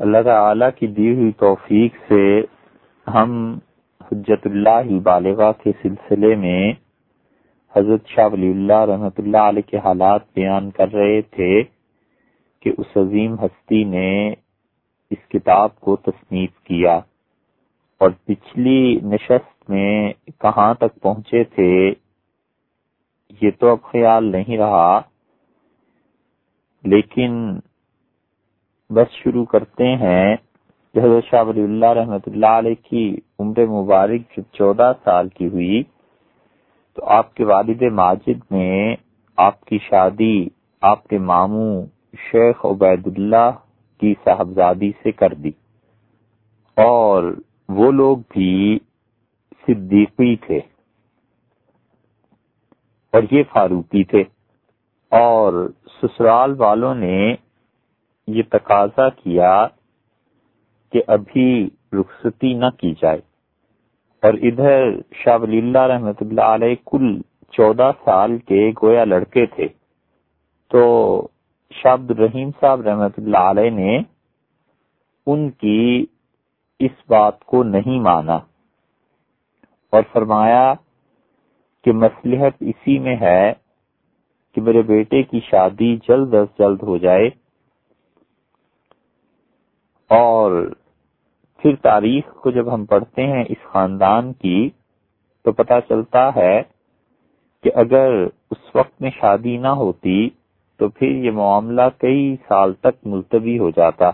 اللہ تعالی کی دی ہوئی توفیق سے ہم حجت اللہ بالغ کے سلسلے میں حضرت شاہ ولی اللہ رحمۃ اللہ علیہ کے حالات بیان کر رہے تھے کہ اس عظیم ہستی نے اس کتاب کو تصنیف کیا اور پچھلی نشست میں کہاں تک پہنچے تھے یہ تو اب خیال نہیں رہا لیکن بس شروع کرتے ہیں حضرت شاہ ولی اللہ رحمۃ اللہ علیہ کی عمر مبارک جب چودہ سال کی ہوئی، تو آپ کے والد ماجد نے آپ کی شادی، آپ کے ماموں شیخ عبید اللہ کی صاحبزادی سے کر دی۔ اور وہ لوگ بھی صدیقی تھے اور یہ فاروقی تھے۔ اور سسرال والوں نے یہ تقاضا کیا کہ ابھی رخصتی نہ کی جائے۔ اور ادھر شاہ ولی اللہ رحمت اللہ علیہ کل چودہ سال کے گویا لڑکے تھے۔ تو شاہ عبد الرحیم صاحب رحمت اللہ علیہ نے ان کی اس بات کو نہیں مانا اور فرمایا کہ مصلحت اسی میں ہے کہ میرے بیٹے کی شادی جلد از جلد ہو جائے۔ اور پھر تاریخ کو جب ہم پڑھتے ہیں اس خاندان کی، تو پتہ چلتا ہے کہ اگر اس وقت میں شادی نہ ہوتی، تو پھر یہ معاملہ کئی سال تک ملتوی ہو جاتا۔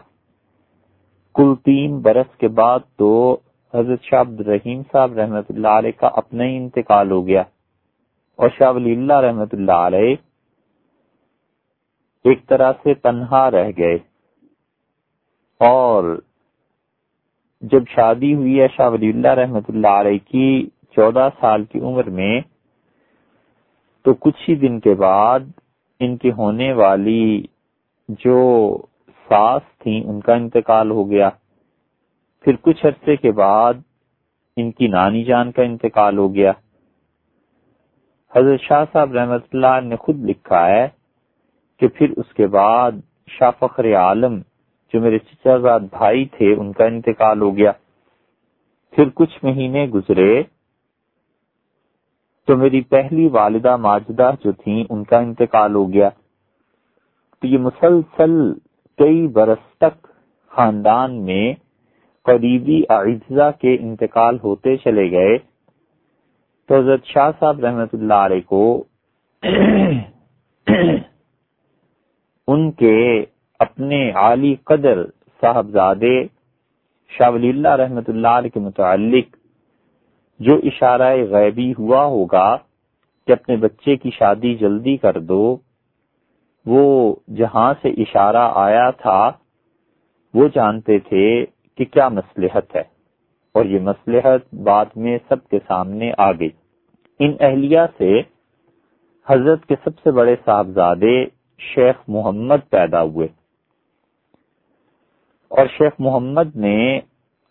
کل تین برس کے بعد تو حضرت شاہ عبد الرحیم صاحب رحمت اللہ علیہ کا اپنا ہی انتقال ہو گیا۔ اور شاہ ولی اللہ رحمت اللہ علیہ ایک طرح سے تنہا رہ گئے۔ اور جب شادی ہوئی ہے شاہ ولی اللہ رحمت اللہ علیہ کی چودہ سال کی عمر میں، تو کچھ ہی دن کے بعد ان کی ہونے والی جو ساس تھی ان کا انتقال ہو گیا۔ پھر کچھ عرصے کے بعد ان کی نانی جان کا انتقال ہو گیا۔ حضرت شاہ صاحب رحمت اللہ نے خود لکھا ہے کہ پھر اس کے بعد شاہ فخر عالم جو میرے چچا زاد بھائی تھے، ان کا انتقال ہو گیا۔ پھر کچھ مہینے گزرے تو میری پہلی والدہ ماجدہ جو تھیں، ان کا انتقال ہو گیا۔ تو یہ مسلسل کئی برس تک خاندان میں قریبی اعزا کے انتقال ہوتے چلے گئے۔ تو حضرت شاہ صاحب رحمت اللہ علیہ کو ان کے اپنے عالی قدر صاحبزادے شاہ ولی اللہ رحمت اللہ علیہ کے متعلق جو اشارہ غیبی ہوا ہوگا کہ اپنے بچے کی شادی جلدی کر دو، وہ جہاں سے اشارہ آیا تھا، وہ جانتے تھے کہ کیا مسلحت ہے۔ اور یہ مسلحت بعد میں سب کے سامنے آ گئی۔ ان اہلیہ سے حضرت کے سب سے بڑے صاحبزادے شیخ محمد پیدا ہوئے۔ اور شیخ محمد نے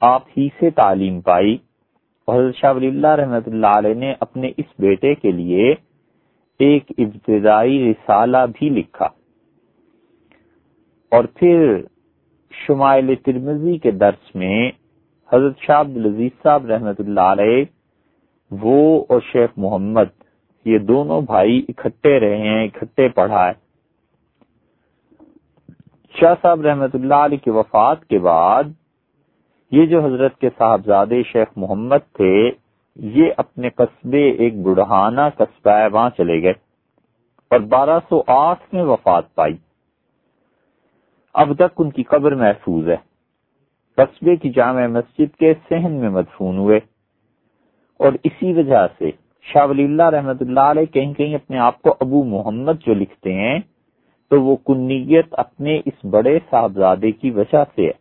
آپ ہی سے تعلیم پائی اور حضرت شاہ ولی اللہ رحمت اللہ علیہ نے اپنے اس بیٹے کے لیے ایک ابتدائی رسالہ بھی لکھا۔ اور پھر شمائل ترمزی کے درس میں حضرت شاہ عبدالعزیز صاحب رحمت اللہ علیہ، وہ اور شیخ محمد یہ دونوں بھائی اکٹھے رہے ہیں، اکٹھے پڑھا ہے شاہ صاحب رحمت اللہ علیہ کی وفات کے بعد یہ جو حضرت کے صاحبزادے شیخ محمد تھے، یہ اپنے قصبے ایک بڑھانا قصبہ وہاں چلے گئے اور بارہ سو آٹھ میں وفات پائی۔ اب تک ان کی قبر محفوظ ہے۔ قصبے کی جامع مسجد کے سہن میں مدفون ہوئے۔ اور اسی وجہ سے شاہ ولی اللہ رحمت اللہ علیہ کہیں کہیں اپنے آپ کو ابو محمد جو لکھتے ہیں تو وہ کنیت اپنے اس بڑے صاحبزادے کی وجہ سے ہے۔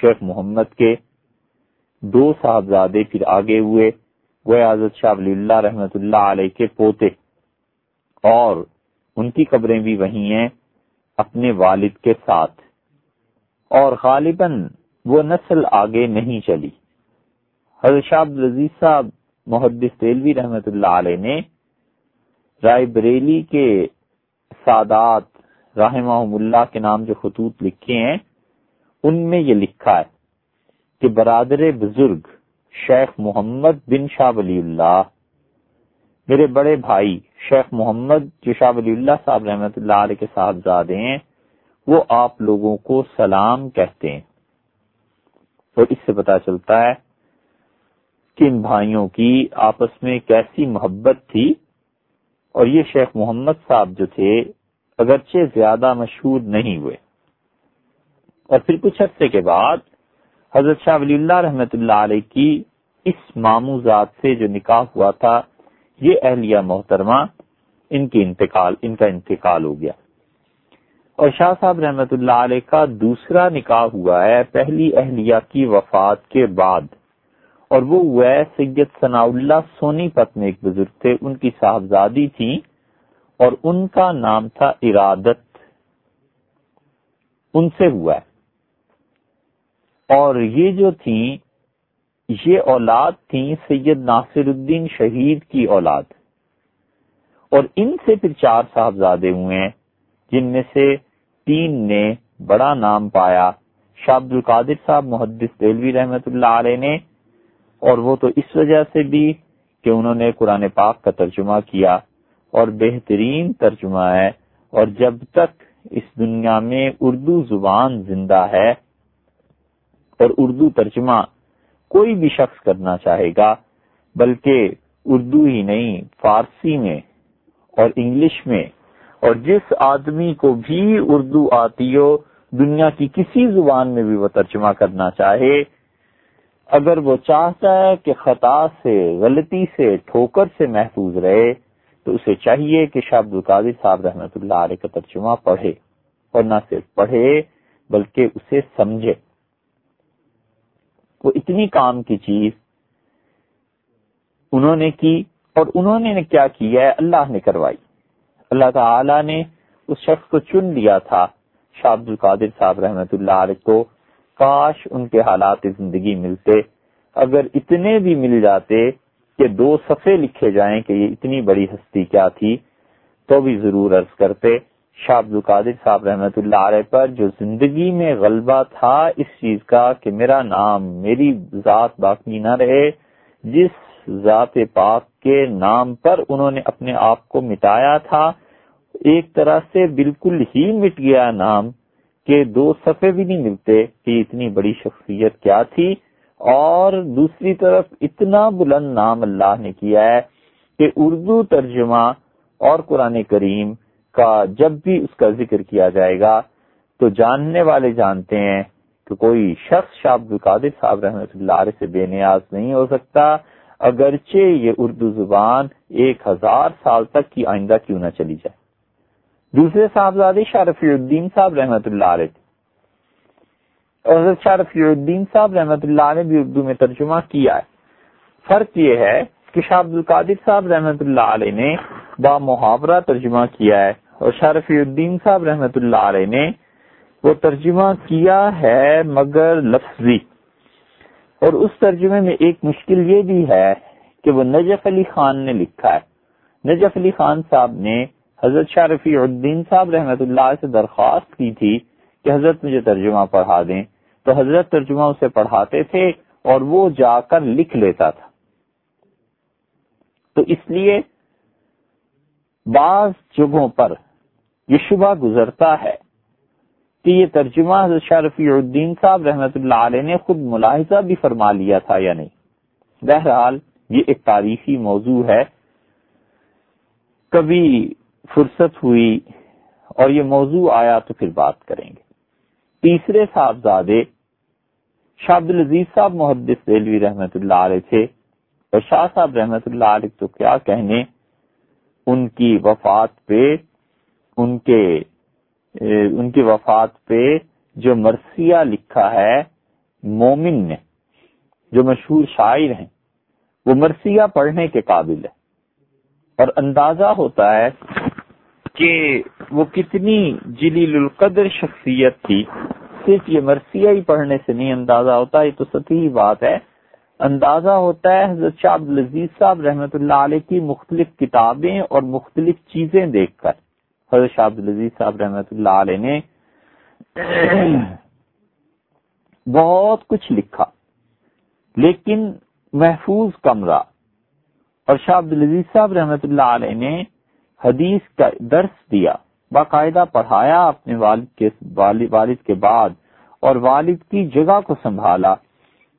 شیخ محمد کے دو صاحبزادے پھر آگے ہوئے وہ حضرت شاہ ولی اللہ رحمت اللہ علیہ کے پوتے۔ اور ان کی قبریں بھی وہی ہیں، اپنے والد کے ساتھ۔ اور غالباً وہ نسل آگے نہیں چلی۔ حضرت شاہ عبدالعزیز صاحب، محدث تیلوی رحمت اللہ علیہ نے رائے بریلی کے سادات رحمہ اللہ کے نام جو خطوط لکھے ہیں، ان میں یہ لکھا ہے کہ برادر بزرگ شیخ محمد بن شاہ ولی اللہ، میرے بڑے بھائی شیخ محمد جو شاہ ولی اللہ صاحب رحمت اللہ علیہ کے صاحبزادے ہیں، وہ آپ لوگوں کو سلام کہتے ہیں۔ اور اس سے پتا چلتا ہے کہ ان بھائیوں کی آپس میں کیسی محبت تھی اور یہ شیخ محمد صاحب جو تھے، اگرچہ زیادہ مشہور نہیں ہوئے۔ اور پھر کچھ عرصے کے بعد، حضرت شاہ ولی اللہ رحمت اللہ علیہ کی اس مامو ذات سے جو نکاح ہوا تھا، یہ اہلیہ محترمہ ان کی انتقال، ان کا انتقال ہو گیا۔ اور شاہ صاحب رحمت اللہ علیہ کا دوسرا نکاح ہوا ہے، پہلی اہلیہ کی وفات کے بعد۔ اور وہ ہوا سید ثناء اللہ سونی پت میں ایک بزرگ تھے، ان کی صاحبزادی تھی اور ان کا نام تھا ارادت۔ ان سے ہوا ہے۔ اور یہ جو تھی یہ اولاد تھی سید ناصر الدین شہید کی اولاد۔ اور ان سے پھر چار صاحبزادے ہوئے ہیں، جن میں سے تین نے بڑا نام پایا۔ شاہ عبد القادر صاحب، محدث دلوی رحمت اللہ علیہ نے اور وہ تو اس وجہ سے بھی کہ انہوں نے قرآن پاک کا ترجمہ کیا اور بہترین ترجمہ ہے اور جب تک اس دنیا میں اردو زبان زندہ ہے اور اردو ترجمہ کوئی بھی شخص کرنا چاہے گا، بلکہ اردو ہی نہیں، فارسی میں اور انگلش میں، اور جس آدمی کو بھی اردو آتی ہو، دنیا کی کسی زبان میں بھی وہ ترجمہ کرنا چاہے اگر وہ چاہتا ہے کہ خطا سے، غلطی سے، ٹھوکر سے محفوظ رہے، تو اسے چاہیے کہ شاہ عبد القادر صاحب رحمت اللہ علیہ کا ترجمہ پڑھے۔ اور نہ صرف پڑھے، بلکہ اسے سمجھے۔ وہ اتنی کام کی چیز انہوں نے کی اور انہوں نے کیا کیا ہے؟ اللہ نے کروائی۔ اللہ تعالی نے اس شخص کو چن لیا تھا، شاہ عبد القادر صاحب رحمت اللہ علیہ کو۔ کاش ان کے حالات زندگی ملتے، اگر اتنے بھی مل جاتے کہ دو صفحے لکھے جائیں کہ یہ اتنی بڑی ہستی کیا تھی، تو بھی ضرور عرض کرتے، شاہ عبد القادر صاحب رحمت اللہ علیہ پر جو زندگی میں غلبہ تھا اس چیز کا کہ میرا نام میری ذات باقی نہ رہے، جس ذات پاک کے نام پر انہوں نے اپنے آپ کو مٹایا تھا، ایک طرح سے بالکل ہی مٹ گیا نام۔ کہ دو صفحے بھی نہیں ملتے کہ اتنی بڑی شخصیت کیا تھی اور دوسری طرف اتنا بلند نام اللہ نے کیا ہے کہ اردو ترجمہ اور قرآن کریم کا جب بھی اس کا ذکر کیا جائے گا تو جاننے والے جانتے ہیں کہ کوئی شخص شاہ عبد القادر صاحب رحمۃ اللہ علیہ سے بے نیاز نہیں ہو سکتا، اگرچہ یہ اردو زبان ایک ہزار سال تک کی آئندہ کیوں نہ چلی جائے۔ دوسرے صاحبزادے شاہ رفیع الدین صاحب رحمۃ اللہ علیہ حضرت شاہ رفیع الدین صاحب رحمۃ اللہ نے بھی اردو میں ترجمہ کیا ہے۔ فرق یہ ہے کہ شاہ عبد القادر صاحب رحمۃ اللہ علیہ نے با محاورہ ترجمہ کیا ہے اور شاہ رفیع الدین صاحب رحمۃ اللہ علیہ نے وہ ترجمہ کیا ہے مگر لفظی۔ اور اس ترجمے میں ایک مشکل یہ بھی ہے کہ وہ نجف علی خان نے لکھا ہے۔ نجف علی خان صاحب نے حضرت شاہ رفیع الدین صاحب رحمۃ اللہ سے درخواست کی تھی کہ حضرت مجھے ترجمہ پڑھا دیں۔ تو حضرت ترجمہ اسے پڑھاتے تھے اور وہ جا کر لکھ لیتا تھا۔ تو اس لیے بعض جگہوں پر یہ شبہ گزرتا ہے کہ یہ ترجمہ حضرت شاہ رفیع الدین صاحب رحمت اللہ علیہ نے خود ملاحظہ بھی فرما لیا تھا یا نہیں۔ بہرحال یہ ایک تاریخی موضوع ہے۔ کبھی فرصت ہوئی اور یہ موضوع آیا تو پھر بات کریں گے۔ تیسرے صاحبزادے شاہ عبد العزیز صاحب محدث ریلوی رحمت اللہ علیہ تھے اور شاہ صاحب رحمت اللہ علیہ تو کیا کہنے، ان کی وفات پہ، ان کے، ان کی وفات پہ جو مرثیہ لکھا ہے، مومن نے، جو مشہور شاعر ہیں، وہ مرثیہ پڑھنے کے قابل ہے۔ اور اندازہ ہوتا ہے کہ وہ کتنی جلیل القدر شخصیت تھی، صرف یہ مرثیہ ہی پڑھنے سے نہیں، اندازہ ہوتا یہ تو سطحی بات ہے۔ اندازہ ہوتا ہے حضرت شاہ عبد العزیز صاحب رحمۃ اللہ علیہ کی مختلف کتابیں اور مختلف چیزیں دیکھ کر۔ حضرت شاہ عبد العزیز صاحب رحمۃ اللہ علیہ نے بہت کچھ لکھا، لیکن محفوظ کمرہ۔ اور شاہ عبد العزیز صاحب رحمت اللہ علیہ نے حدیث کا درس دیا، باقاعدہ پڑھایا اپنے والد کے والد کے بعد، اور والد کی جگہ کو سنبھالا۔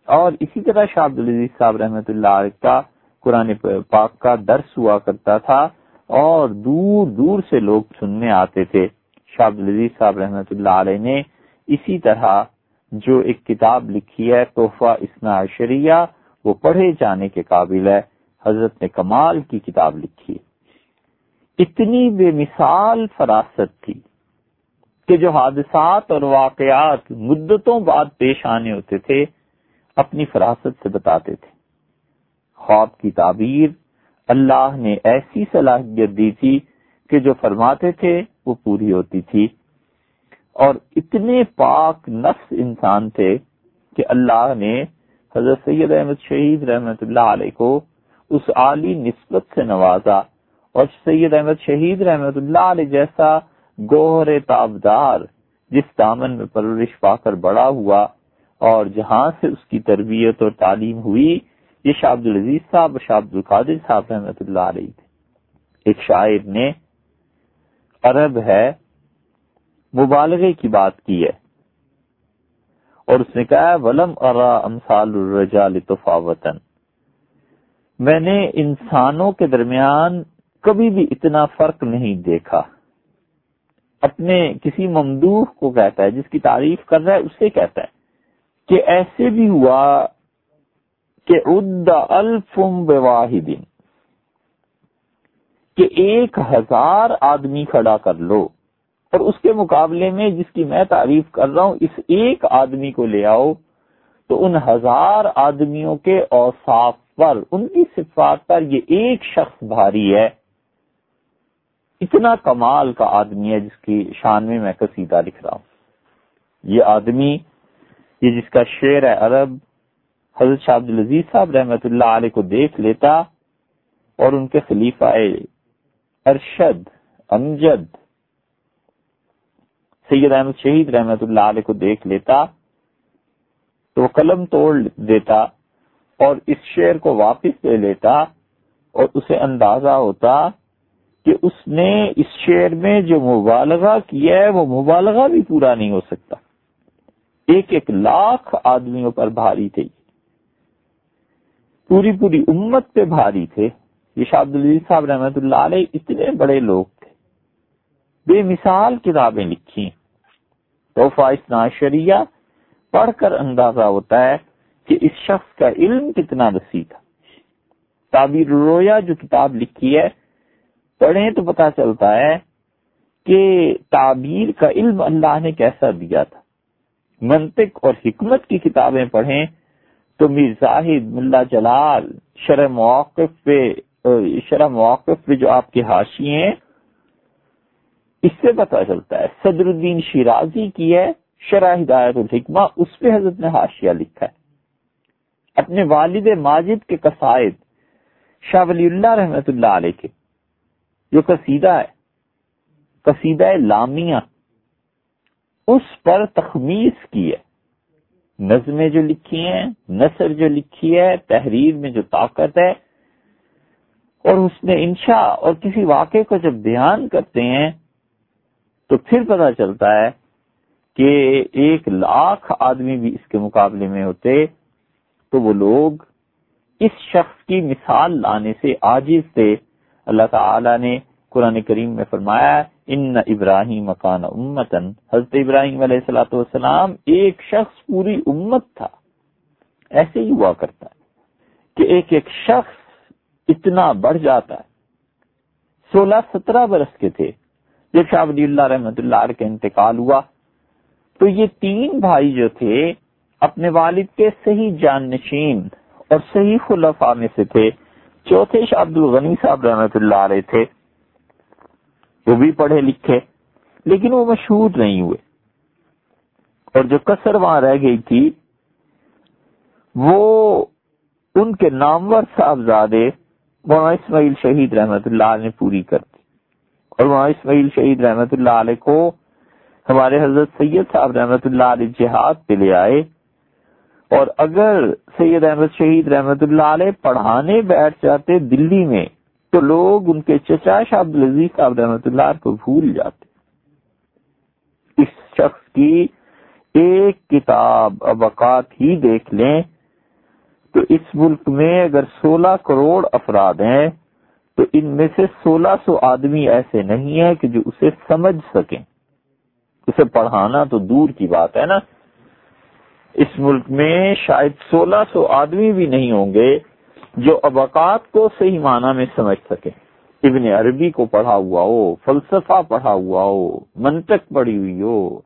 اور اسی طرح شاہ عبد العزیز صاحب رحمت اللہ علیہ کا قرآن پاک کا درس ہوا کرتا تھا، اور دور دور سے لوگ سننے آتے تھے۔ شاہ عبد العزیز صاحب رحمت اللہ علیہ نے اسی طرح جو ایک کتاب لکھی ہے، تحفہ اسنا عشریہ، وہ پڑھے جانے کے قابل ہے۔ حضرت نے کمال کی کتاب لکھی۔ اتنی بے مثال فراست تھی کہ جو حادثات اور واقعات مدتوں بعد پیش آنے ہوتے تھے، اپنی فراست سے بتاتے تھے۔ خواب کی تعبیر، اللہ نے ایسی صلاحیت دی تھی کہ جو فرماتے تھے وہ پوری ہوتی تھی۔ اور اتنے پاک نفس انسان تھے کہ اللہ نے حضرت سید احمد شہید رحمت اللہ علیہ کو اس عالی نسبت سے نوازا۔ اور سید احمد شہید رحمت اللہ علیہ جیسا گوہر تابدار جس دامن میں پرورش پا کر بڑا ہوا اور جہاں سے اس کی تربیت اور تعلیم ہوئی، یہ شاہ عبد العزیز صاحب شاہ عبد القادر صاحب رحمت اللہ علیہ تھے۔ ایک شاعر نے عرب ہے، مبالغے کی بات کی ہے اور اس نے کہا، ولم ارا امسال الرجال تفاوتن میں نے انسانوں کے درمیان کبھی بھی اتنا فرق نہیں دیکھا۔ اپنے کسی ممدوح کو کہتا ہے، جس کی تعریف کر رہا ہے اسے کہتا ہے کہ ایسے بھی ہوا کہ الفم بواحدین کہ ایک ہزار آدمی کھڑا کر لو اور اس کے مقابلے میں جس کی میں تعریف کر رہا ہوں، اس ایک آدمی کو لے آؤ، تو ان ہزار آدمیوں کے اوصاف پر، ان کی صفات پر یہ ایک شخص بھاری ہے۔ اتنا کمال کا آدمی ہے جس کی شان میں میں قصیدہ لکھ رہا ہوں۔ یہ آدمی، یہ جس کا شعر ہے عرب، حضرت شاہ عبد العزیز صاحب رحمت اللہ علیہ کو دیکھ لیتا اور ان کے خلیفہ ارشد، امجد، سید احمد شہید رحمت اللہ علیہ کو دیکھ لیتا تو قلم توڑ دیتا اور اس شعر کو واپس لے لیتا اور اسے اندازہ ہوتا کہ اس نے اس شعر میں جو مبالغہ کیا ہے، وہ مبالغہ بھی پورا نہیں ہو سکتا۔ ایک ایک لاکھ آدمیوں پر بھاری تھے۔ پوری پوری امت پہ بھاری تھے۔ یہ شاہ عبد العزیز صاحب رحمت اللہ علیہ اتنے بڑے لوگ تھے۔ بے مثال کتابیں لکھی توحفہ شریعہ پڑھ کر اندازہ ہوتا ہے کہ اس شخص کا علم کتنا وسیع تھا۔ تعبیر رویا جو کتاب لکھی ہے پڑھیں تو پتا چلتا ہے کہ تعبیر کا علم اللہ نے کیسا دیا تھا۔ منطق اور حکمت کی کتابیں پڑھیں تو میر زاہد ملا جلال شرح موقف پہ، شرح موقف پہ جو آپ کے حاشی ہیں، اس سے پتا چلتا ہے۔ صدر الدین شیرازی کی ہے، شرح ہدایت الحکمہ، اس پہ حضرت نے حاشیہ لکھا ہے۔ اپنے والد ماجد کے قصائد، شاہ ولی اللہ رحمت اللہ علیہ کے۔ جو قصیدہ ہے، قصیدہ لامیہ، اس پر تخمیز کی ہے۔ نظمیں جو لکھی ہیں، نثر جو لکھی ہے، تحریر میں جو طاقت ہے، اور اس نے انشاء اور کسی واقعے کو جب بیان کرتے ہیں، تو پھر پتا چلتا ہے کہ ایک لاکھ آدمی بھی اس کے مقابلے میں ہوتے، تو وہ لوگ اس شخص کی مثال لانے سے عاجز تھے۔ اللہ تعالی نے قرآن کریم میں فرمایا ان ابراہیم مکان امتن. حضرت ابراہیم علیہ السلاۃ والسلام ایک شخص پوری امت تھا۔ ایسے ہی ہوا کرتا ہے کہ ایک ایک شخص اتنا بڑھ جاتا ہے۔ سولہ سترہ برس کے تھے۔ جب شاہ ولی اللہ رحمت اللہ علیہ کا انتقال ہوا، تو یہ تین بھائی جو تھے، اپنے والد کے صحیح جان نشین اور صحیح خلفاء میں سے تھے۔ چوتھے شاہ عبد الغنی صاحب رحمت اللہ علیہ تھے، وہ بھی پڑھے لکھے، لیکن وہ مشہور نہیں ہوئے۔ اور جو کسر وہاں رہ گئی تھی، وہ ان کے نامور صاحبزادے مولانا اسماعیل شہید رحمت اللہ علیہ نے پوری کر دی۔ اور مولانا اسماعیل شہید رحمت اللہ علیہ کو ہمارے حضرت سید صاحب رحمت اللہ علیہ جہاد پہ لے آئے۔ اور اگر سید احمد شہید رحمت اللہ علیہ پڑھانے بیٹھ جاتے دلی میں، تو لوگ ان کے چچا شاہ عبدالعزیز صاحب رحمۃ اللہ کو بھول جاتے۔ اس شخص کی ایک کتاب ابقات ہی دیکھ لیں۔ تو اس ملک میں اگر سولہ کروڑ افراد ہیں، تو ان میں سے سولہ سو آدمی ایسے نہیں ہیں کہ جو اسے سمجھ سکیں۔ اسے پڑھانا تو دور کی بات ہے نا۔ اس ملک میں شاید سولہ سو آدمی بھی نہیں ہوں گے جو ابقات کو صحیح معنی میں سمجھ سکے ابن عربی کو پڑھا ہوا ہو، فلسفہ پڑھا ہوا ہو، منطق پڑھی ہوئی ہو،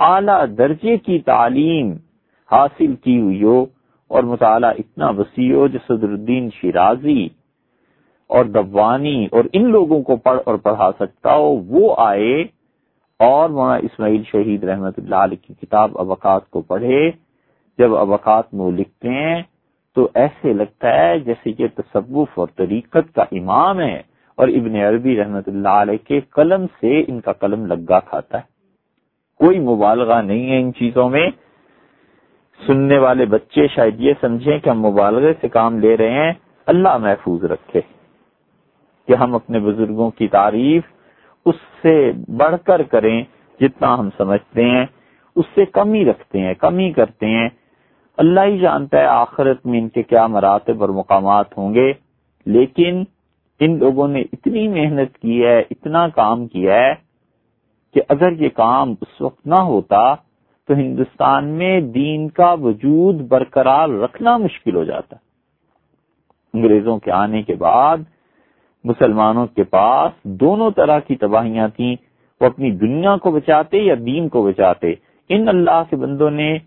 اعلی درجے کی تعلیم حاصل کی ہوئی ہو، اور مطالعہ اتنا وسیع ہو جو صدر الدین شیرازی اور دبانی اور ان لوگوں کو پڑھ اور پڑھا سکتا ہو، وہ آئے اور مولانا اسماعیل شہید رحمت اللہ علیہ کی کتاب ابقات کو پڑھے۔ جب ابقات میں لکھتے ہیں تو ایسے لگتا ہے جیسے کہ تصوف اور طریقت کا امام ہے اور ابن عربی رحمت اللہ علیہ کے قلم سے ان کا قلم لگا کھاتا ہے۔ کوئی مبالغہ نہیں ہے ان چیزوں میں۔ سننے والے بچے شاید یہ سمجھیں کہ ہم مبالغے سے کام لے رہے ہیں۔ اللہ محفوظ رکھے کہ ہم اپنے بزرگوں کی تعریف اس سے بڑھ کر کریں جتنا ہم سمجھتے ہیں، اس سے کمی رکھتے ہیں کمی کرتے ہیں۔ اللہ ہی جانتا ہے آخرت میں ان کے کیا مراتب اور مقامات ہوں گے، لیکن ان لوگوں نے اتنی محنت کی ہے، اتنا کام کیا ہے کہ اگر یہ کام اس وقت نہ ہوتا تو ہندوستان میں دین کا وجود برقرار رکھنا مشکل ہو جاتا۔ انگریزوں کے آنے کے بعد مسلمانوں کے پاس دونوں طرح کی تباہیاں تھیں۔ وہ اپنی دنیا کو بچاتے یا دین کو بچاتے۔ ان اللہ کے بندوں نے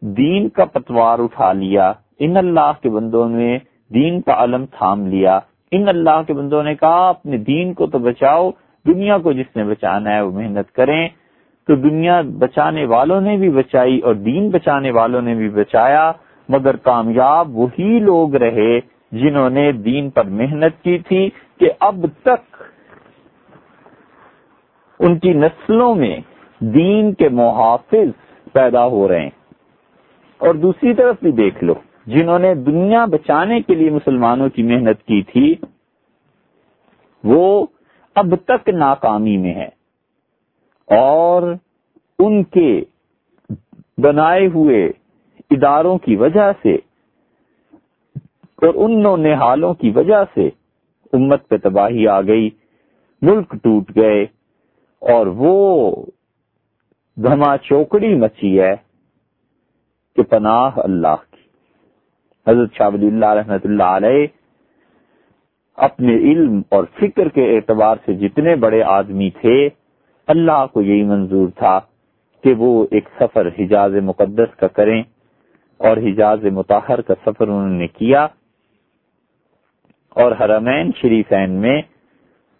دین کا پتوار اٹھا لیا۔ ان اللہ کے بندوں نے دین کا علم تھام لیا۔ ان اللہ کے بندوں نے کہا، اپنے دین کو تو بچاؤ، دنیا کو جس نے بچانا ہے وہ محنت کریں۔ تو دنیا بچانے والوں نے بھی بچائی اور دین بچانے والوں نے بھی بچایا، مگر کامیاب وہی لوگ رہے جنہوں نے دین پر محنت کی تھی کہ اب تک ان کی نسلوں میں دین کے محافظ پیدا ہو رہے ہیں۔ اور دوسری طرف بھی دیکھ لو، جنہوں نے دنیا بچانے کے لیے مسلمانوں کی محنت کی تھی، وہ اب تک ناکامی میں ہے اور ان کے بنائے ہوئے اداروں کی وجہ سے اور ان نہالوں کی وجہ سے امت پہ تباہی آ گئی، ملک ٹوٹ گئے، اور وہ دھما چوکڑی مچی ہے کہ پناہ اللہ کی۔ حضرت شاہ ولی اللہ رحمت اللہ علیہ اپنے علم اور فکر کے اعتبار سے جتنے بڑے آدمی تھے، اللہ کو یہی منظور تھا کہ وہ ایک سفر حجاز مقدس کا کریں اور حجاز متحر کا سفر انہوں نے کیا۔ اور حرمین شریفین میں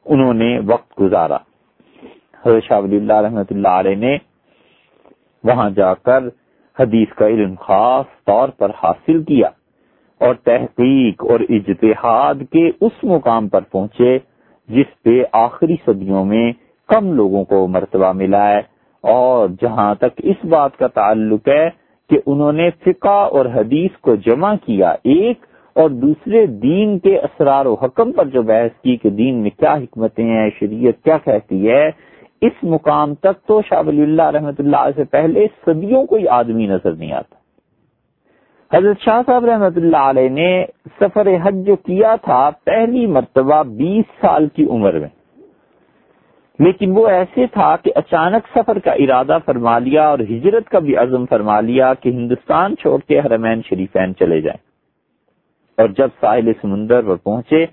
انہوں نے وقت گزارا۔ حضرت شاہ ولی اللہ رحمت اللہ علیہ نے وہاں جا کر حدیث کا علم خاص طور پر حاصل کیا اور تحقیق اور اجتہاد کے اس مقام پر پہنچے جس پہ آخری صدیوں میں کم لوگوں کو مرتبہ ملا ہے اور جہاں تک اس بات کا تعلق ہے کہ انہوں نے فقہ اور حدیث کو جمع کیا ایک اور دوسرے دین کے اسرار و حکم پر جو بحث کی کہ دین میں کیا حکمتیں ہیں، شریعت کیا کہتی ہے، اس مقام تک تو شاہ ولی اللہ رحمت اللہ سے پہلے صدیوں کوئی آدمی نظر نہیں آتا۔ حضرت شاہ صاحب رحمت اللہ علیہ نے سفر حج جو کیا تھا، پہلی مرتبہ بیس سال کی عمر میں۔ لیکن وہ ایسے تھا کہ اچانک سفر کا ارادہ فرما لیا اور ہجرت کا بھی عزم فرما لیا کہ ہندوستان چھوڑ کے حرمین شریفین چلے جائیں۔ اور جب ساحل سمندر پر پہنچے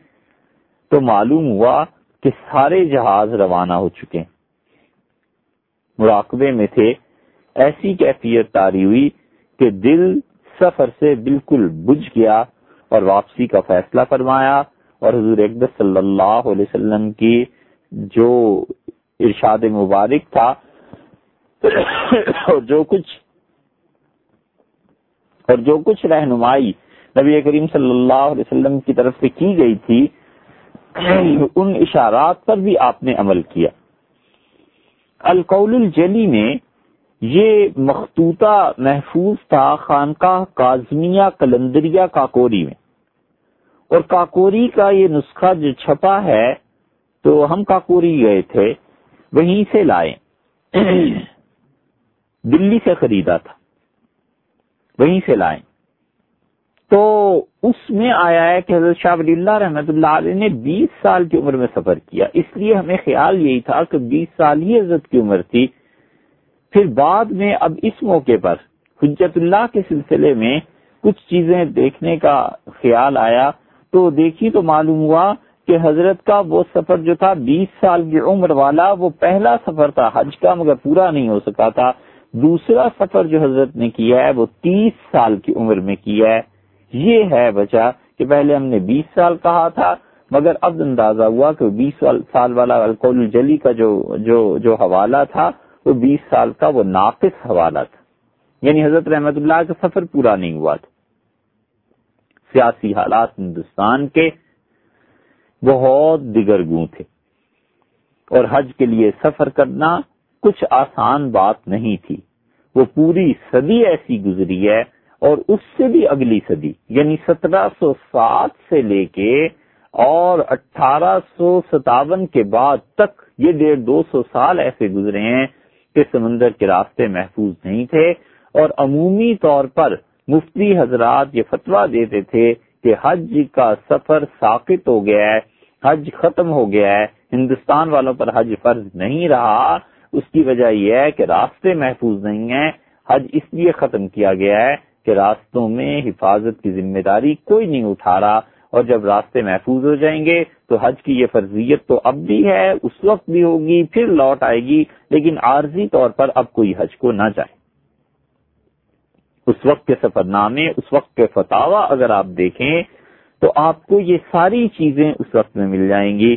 تو معلوم ہوا کہ سارے جہاز روانہ ہو چکے مراقبے میں تھے۔ ایسی کیفیت تاری ہوئی کہ دل سفر سے بالکل بجھ گیا اور واپسی کا فیصلہ فرمایا اور حضور اقدس صلی اللہ علیہ وسلم کی جو ارشاد مبارک تھا اور جو کچھ اور جو کچھ رہنمائی نبی کریم صلی اللہ علیہ وسلم کی طرف سے کی گئی تھی، ان اشارات پر بھی آپ نے عمل کیا۔ القول الجلی میں یہ مختوطہ محفوظ تھا خانقاہ کازمیہ کلندریا کاکوری میں۔ اور کاکوری کا یہ نسخہ جو چھپا ہے، تو ہم کاکوری گئے تھے، وہیں سے لائے۔ دلی سے خریدا تھا۔ وہیں سے لائے۔ تو اس میں آیا ہے کہ حضرت شاہ ولی اللہ رحمت اللہ علیہ نے بیس سال کی عمر میں سفر کیا۔ اس لیے ہمیں خیال یہی تھا کہ بیس سال ہی حضرت کی عمر تھی۔ پھر بعد میں اب اس موقع پر حجت اللہ کے سلسلے میں کچھ چیزیں دیکھنے کا خیال آیا۔ تو دیکھی تو معلوم ہوا کہ حضرت کا وہ سفر جو تھا، بیس سال کی عمر والا، وہ پہلا سفر تھا۔ حج کا مگر پورا نہیں ہو سکا تھا۔ دوسرا سفر جو حضرت نے کیا ہے، وہ تیس سال کی عمر میں کیا ہے۔ یہ ہے وجہ کہ پہلے ہم نے بیس سال کہا تھا، مگر اب اندازہ ہوا کہ بیس سال والا الکول الجلی کا جو جو جو حوالہ تھا، وہ بیس سال کا وہ ناقص حوالہ تھا۔ یعنی حضرت رحمت اللہ کا سفر پورا نہیں ہوا تھا۔ سیاسی حالات ہندوستان کے بہت دیگر گوں تھے۔ اور حج کے لیے سفر کرنا کچھ آسان بات نہیں تھی۔ وہ پوری صدی ایسی گزری ہے اور اس سے بھی اگلی صدی یعنی سترہ سو سات سے لے کے اور اٹھارہ سو ستاون کے بعد تک یہ ڈیڑھ دو سو سال ایسے گزرے ہیں کہ سمندر کے راستے محفوظ نہیں تھے اور عمومی طور پر مفتی حضرات یہ فتویٰ دیتے تھے کہ حج کا سفر ساقت ہو گیا ہے، حج ختم ہو گیا ہے، ہندوستان والوں پر حج فرض نہیں رہا۔ اس کی وجہ یہ ہے کہ راستے محفوظ نہیں ہیں، حج اس لیے ختم کیا گیا ہے کہ راستوں میں حفاظت کی ذمہ داری کوئی نہیں اٹھا رہا اور جب راستے محفوظ ہو جائیں گے تو حج کی یہ فرضیت تو اب بھی ہے، اس وقت بھی ہوگی، پھر لوٹ آئے گی، لیکن عارضی طور پر اب کوئی حج کو نہ جائے۔ اس وقت کے سفر نامے اس وقت کے فتوا اگر آپ دیکھیں تو آپ کو یہ ساری چیزیں اس وقت میں مل جائیں گی۔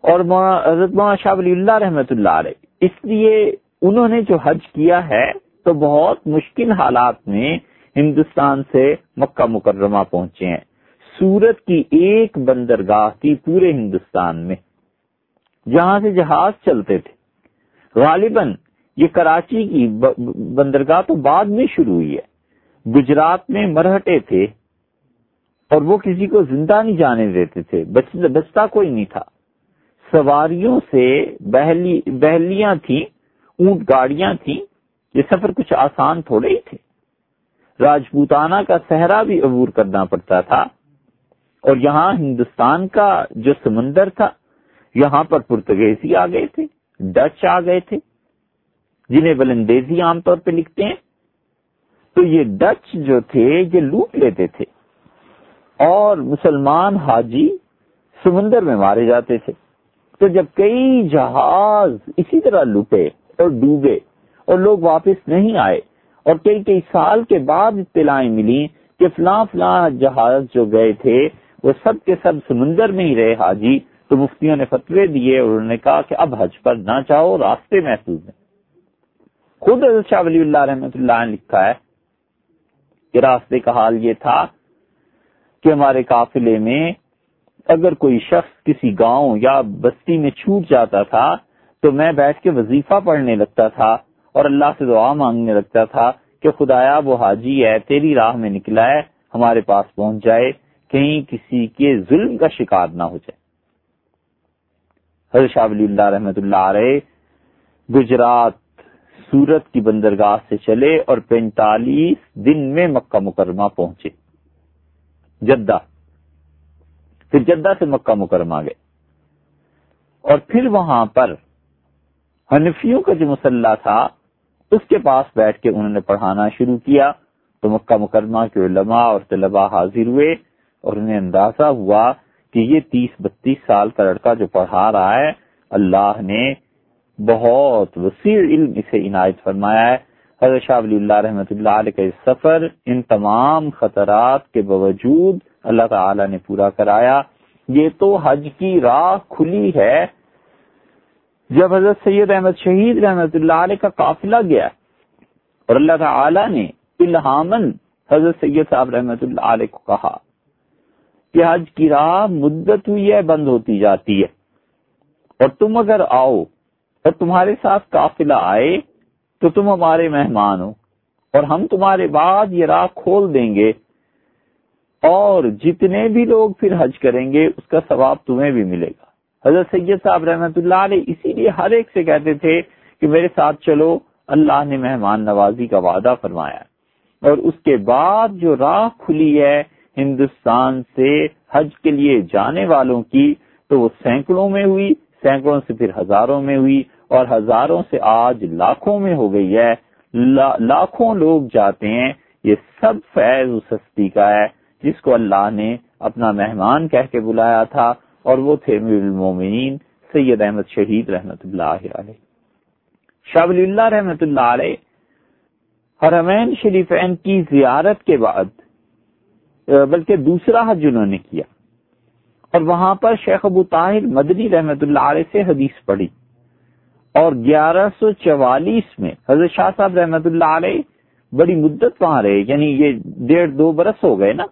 اور حضرت مولانا شاہ ولی اللہ رحمت اللہ علیہ، اس لیے انہوں نے جو حج کیا ہے تو بہت مشکل حالات میں ہندوستان سے مکہ مکرمہ پہنچے ہیں۔ سورت کی ایک بندرگاہ تھی پورے ہندوستان میں، جہاں سے جہاز چلتے تھے۔ غالباً یہ کراچی کی بندرگاہ تو بعد میں شروع ہوئی ہے۔ گجرات میں مرہٹے تھے اور وہ کسی کو زندہ نہیں جانے دیتے تھے بچتا کوئی نہیں تھا۔ سواریوں سے بہلی، بہلیاں تھیں، اونٹ گاڑیاں تھیں یہ سفر کچھ آسان تھوڑے ہی تھے۔ راجپوتانہ کا صحرا بھی عبور کرنا پڑتا تھا۔ اور یہاں ہندوستان کا جو سمندر تھا، یہاں پر پرتگیزی آ گئے تھے، ڈچ آ گئے تھے، جنہیں بلندیزی عام طور پہ لکھتے ہیں۔ تو یہ ڈچ جو تھے، یہ لوٹ لیتے تھے۔ اور مسلمان حاجی سمندر میں مارے جاتے تھے۔ تو جب کئی جہاز اسی طرح لوٹے اور ڈوبے اور لوگ واپس نہیں آئے۔ اور کئی کئی سال کے بعد اطلاعیں ملی کہ فلاں فلاں جہاز جو گئے تھے، وہ سب کے سب سمندر میں ہی رہے، حاجی۔ تو مفتیوں نے فتوے دیے اور انہوں نے کہا کہ اب حج پر نہ چاہو راستے محسوس ہیں۔ خود حضرت شاہ ولی اللہ رحمۃ اللہ نے لکھا ہے کہ راستے کا حال یہ تھا کہ ہمارے قافلے میں اگر کوئی شخص کسی گاؤں یا بستی میں چھوٹ جاتا تھا تو میں بیٹھ کے وظیفہ پڑھنے لگتا تھا۔ اور اللہ سے دعا مانگنے لگتا تھا کہ خدایا وہ حاجی ہے، تیری راہ میں نکلا ہے، ہمارے پاس پہنچ جائے، کہیں کسی کے ظلم کا شکار نہ ہو جائے۔ حضرت شاہ ولی اللہ رحمت اللہ علیہ گجرات سورت کی بندرگاہ سے چلے اور پینتالیس دن میں مکہ مکرمہ پہنچے۔ جدہ۔ پھر جدہ سے مکہ مکرمہ گئے۔ اور پھر وہاں پر حنفیوں کا جو مسلح تھا اس کے پاس بیٹھ کے انہوں نے پڑھانا شروع کیا تو مکہ مکرمہ کے علماء اور طلباء حاضر ہوئے اور انہیں اندازہ ہوا کہ یہ تیس بتیس سال کا لڑکا جو پڑھا رہا ہے، اللہ نے بہت وسیع علم اسے عنایت فرمایا ہے۔ حضرت شاہ ولی اللہ رحمۃ اللہ علیہ کا سفر ان تمام خطرات کے باوجود اللہ تعالی نے پورا کرایا۔ یہ تو حج کی راہ کھلی ہے۔ جب حضرت سید احمد شہید رحمت اللہ علیہ کا قافلہ گیا اور اللہ تعالی نے الہامن حضرت سید صاحب رحمت اللہ علیہ کو کہا کہ حج کی راہ مدت ہوئی ہے، بند ہوتی جاتی ہے۔ اور تم اگر آؤ اور تمہارے ساتھ قافلہ آئے تو تم ہمارے مہمان ہو اور ہم تمہارے بعد یہ راہ کھول دیں گے اور جتنے بھی لوگ پھر حج کریں گے، اس کا ثواب تمہیں بھی ملے گا۔ حضرت سید صاحب رحمت اللہ علیہ اسی لیے ہر ایک سے کہتے تھے کہ میرے ساتھ چلو، اللہ نے مہمان نوازی کا وعدہ فرمایا اور اس کے بعد جو راہ کھلی ہے ہندوستان سے حج کے لیے جانے والوں کی، تو وہ سینکڑوں میں ہوئی، سینکڑوں سے پھر ہزاروں میں ہوئی اور ہزاروں سے آج لاکھوں میں ہو گئی ہے۔ لاکھوں لوگ جاتے ہیں، یہ سب فیض اس ہستی کا ہے۔ جس کو اللہ نے اپنا مہمان کہہ کے بلایا تھا اور وہ تھے المومنین سید احمد شہید رحمت اللہ علیہ۔ شاہ ولی اللہ رحمت اللہ علیہ حرمین شریفین کی زیارت کے بعد بلکہ دوسرا حج انہوں نے کیا۔ اور وہاں پر شیخ ابو طاہر مدنی رحمت اللہ علیہ سے حدیث پڑھی۔ اور گیارہ سو چوالیس میں حضرت شاہ صاحب رحمت اللہ علیہ بڑی مدت وہاں رہے یعنی یہ ڈیڑھ دو برس ہو گئے نا،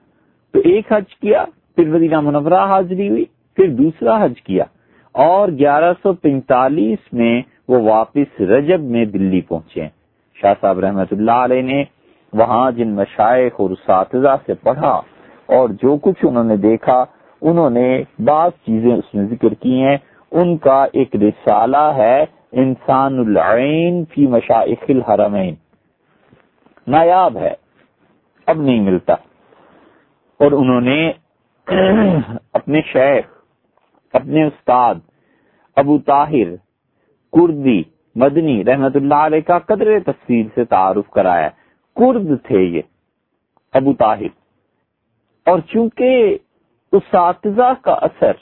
تو ایک حج کیا، پھر مدینہ منورہ حاضری ہوئی۔ پھر دوسرا حج کیا اور گیارہ سو پینتالیس میں وہ واپس رجب میں دلی پہنچے۔ شاہ صاحب رحمت اللہ علیہ نے وہاں جن مشائق اور اساتذہ سے پڑھا اور جو کچھ انہوں نے دیکھا، انہوں نے بعض چیزیں اس میں ذکر کی ہیں۔ ان کا ایک رسالہ ہے، انسان العین فی مشائق الحرمین۔ نایاب ہے، اب نہیں ملتا۔ اور انہوں نے اپنے شیخ اپنے استاد ابو طاہر کردی مدنی رحمت اللہ علیہ کا قدر تفصیل سے تعارف کرایا۔ کرد تھے یہ ابو طاہر۔ اور چونکہ اساتذہ کا اثر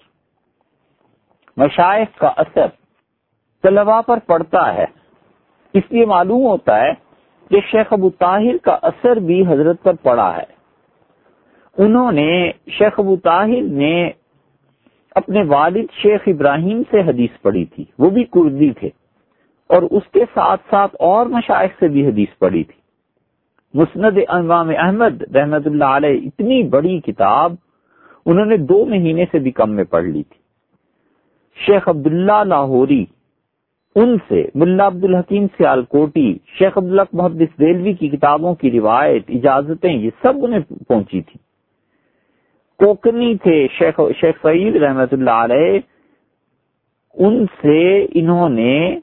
مشائق کا اثر طلبا پر پڑتا ہے، اس لیے معلوم ہوتا ہے کہ شیخ ابو طاہر کا اثر بھی حضرت پر پڑا ہے۔ انہوں نے، شیخ ابو طاہر نے اپنے والد شیخ ابراہیم سے حدیث پڑھی تھی۔ وہ بھی کردی تھے۔ اور اس کے ساتھ ساتھ اور مشائق سے بھی حدیث پڑھی تھی۔ مسند امام احمد رحمت اللہ علیہ اتنی بڑی کتاب انہوں نے دو مہینے سے بھی کم میں پڑھ لی تھی۔ شیخ عبداللہ لاہوری، ان سے، ملا عبد الحکیم سیال کوٹی شیخ عبداللہ محدث دلوی کی کتابوں کی روایت، اجازتیں، یہ سب انہیں پہنچی تھی۔ کوکنی تھے، شیخ شیخ سعید رحمت اللہ علیہ، ان سے انہوں نے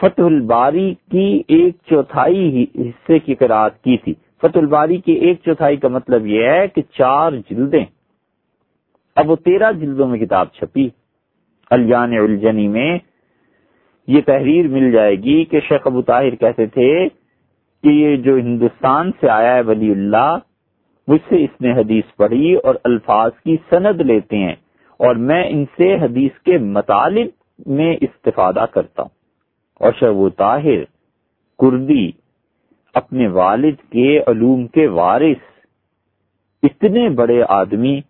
فتح الباری کی ایک چوتھائی حصے کی قرآد کی تھی۔ فتح الباری کی ایک چوتھائی کا مطلب یہ ہے کہ چار جلدیں۔ اب وہ تیرہ جلدوں میں کتاب چھپی۔ الجان الجنی میں یہ تحریر مل جائے گی کہ شیخ ابو طاہر کہتے تھے کہ یہ جو ہندوستان سے آیا ہے ولی اللہ مجھ سے اس نے حدیث پڑھی اور الفاظ کی سند لیتے ہیں اور میں ان سے حدیث کے مطالب میں استفادہ کرتا ہوں۔ اور شیخ طاہر، کردی، اپنے والد کے علوم کے وارث، اتنے بڑے آدمی۔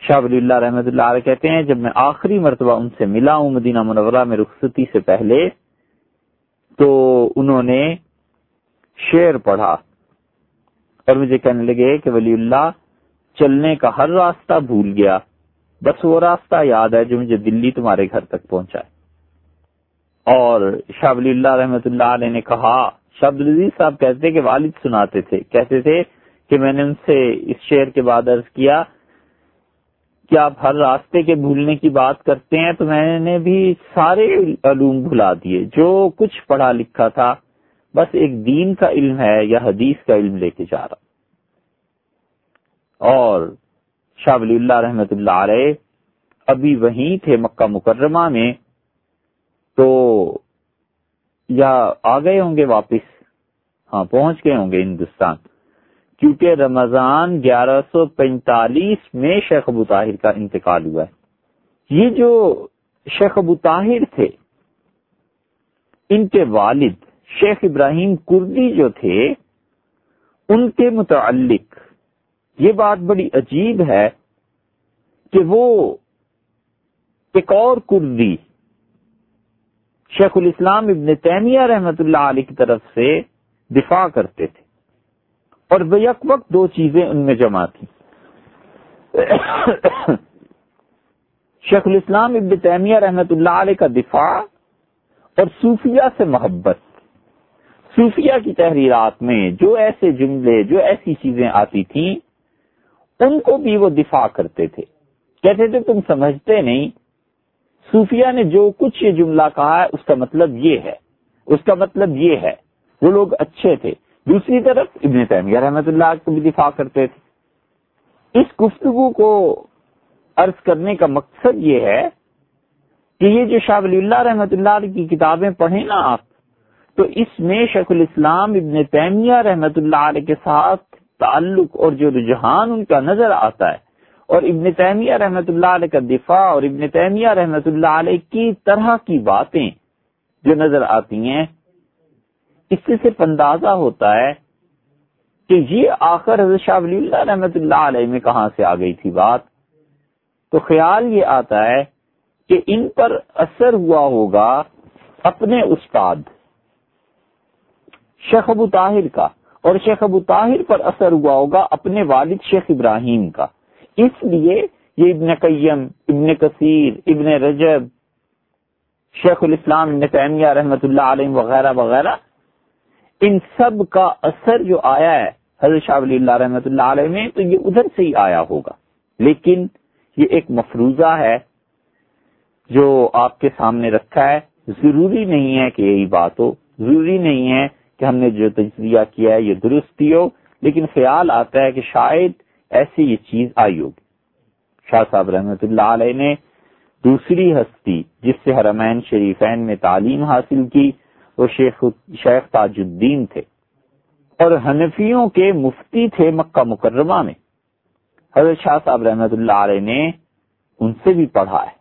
شاہ ولی اللہ رحمت اللہ علیہ کہتے ہیں، جب میں آخری مرتبہ ان سے ملا ہوں مدینہ منورہ میں رخصتی سے پہلے، تو انہوں نے شعر پڑھا۔ اور مجھے کہنے لگے کہ ولی اللہ، چلنے کا ہر راستہ بھول گیا۔ بس وہ راستہ یاد ہے جو مجھے دلی تمہارے گھر تک پہنچا ہے۔ اور شاہ ولی اللہ رحمت اللہ علیہ نے کہا، شاہ عبدالعزیز صاحب کہتے کہ والد سناتے تھے۔ کہتے تھے کہ میں نے ان سے اس شعر کے بعد عرض کیا، کہ آپ ہر راستے کے بھولنے کی بات کرتے ہیں تو میں نے بھی سارے علوم بھلا دیے۔ جو کچھ پڑھا لکھا تھا بس ایک دین کا علم ہے یا حدیث کا علم لے کے جا رہا۔ اور شاہ ولی اللہ رحمت اللہ علیہ ابھی وہیں تھے مکہ مکرمہ میں، تو یا آ گئے ہوں گے واپس؟ ہاں پہنچ گئے ہوں گے ہندوستان۔ کیونکہ رمضان گیارہ سو پینتالیس میں شیخ ابو طاہر کا انتقال ہوا ہے۔ یہ جو شیخ ابو طاہر تھے، ان کے والد شیخ ابراہیم کردی جو تھے، ان کے متعلق یہ بات بڑی عجیب ہے کہ وہ ایک اور کردی، شیخ الاسلام ابن تیمیہ رحمت اللہ علیہ کی طرف سے دفاع کرتے تھے اور بیک وقت دو چیزیں ان میں جمع تھیں۔ شیخ الاسلام ابن تیمیہ رحمت اللہ علیہ کا دفاع اور صوفیہ سے محبت۔ صوفیہ کی تحریرات میں جو ایسے جملے، جو ایسی چیزیں آتی تھیں، ان کو بھی وہ دفاع کرتے تھے۔ کہتے تھے، تم سمجھتے نہیں۔ صوفیہ نے جو کچھ یہ جملہ کہا ہے، اس کا مطلب یہ ہے۔ اس کا مطلب یہ ہے۔ وہ لوگ اچھے تھے۔ دوسری طرف ابن تیمیہ رحمت اللہ کو بھی دفاع کرتے تھے۔ اس گفتگو کو عرض کرنے کا مقصد یہ ہے کہ یہ جو شاہ ولی اللہ رحمت اللہ کی کتابیں پڑھیں نا آپ تو اس میں شیخ الاسلام ابن تیمیہ رحمت اللہ علیہ کے ساتھ تعلق اور جو رجحان ان کا نظر آتا ہے اور ابن تیمیہ رحمت اللہ علیہ کا دفاع اور ابن تیمیہ رحمت اللہ علیہ کی طرح کی باتیں جو نظر آتی ہیں، اس سے صرف اندازہ ہوتا ہے کہ یہ آخر حضرت شاہ ولی اللہ رحمت اللہ علیہ میں کہاں سے آ گئی تھی بات۔ تو خیال یہ آتا ہے کہ ان پر اثر ہوا ہوگا اپنے استاد شیخ ابو طاہر کا اور شیخ ابو طاہر پر اثر ہوا ہوگا اپنے والد شیخ ابراہیم کا۔ اس لیے یہ ابن قیم، ابن کثیر، ابن رجب، شیخ الاسلام، ابن تیمیہ رحمت اللہ علیہ وغیرہ وغیرہ، ان سب کا اثر جو آیا ہے، حضرت شاہ ولی اللہ رحمت اللہ علیہ میں، تو یہ ادھر سے ہی آیا ہوگا۔ لیکن یہ ایک مفروضہ ہے جو آپ کے سامنے رکھا ہے۔ ضروری نہیں ہے کہ یہی بات ہو، ضروری نہیں ہے کہ ہم نے جو تجزیہ کیا ہے یہ درستی ہو، لیکن خیال آتا ہے کہ شاید ایسی یہ چیز آئی ہوگی۔ شاہ صاحب رحمت اللہ علیہ نے دوسری ہستی، جس سے حرمین شریفین میں تعلیم حاصل کی، وہ شیخ شیخ تاج الدین تھے۔ اور حنفیوں کے مفتی تھے مکہ مکرمہ میں۔ حضرت شاہ صاحب رحمت اللہ علیہ نے ان سے بھی پڑھا ہے۔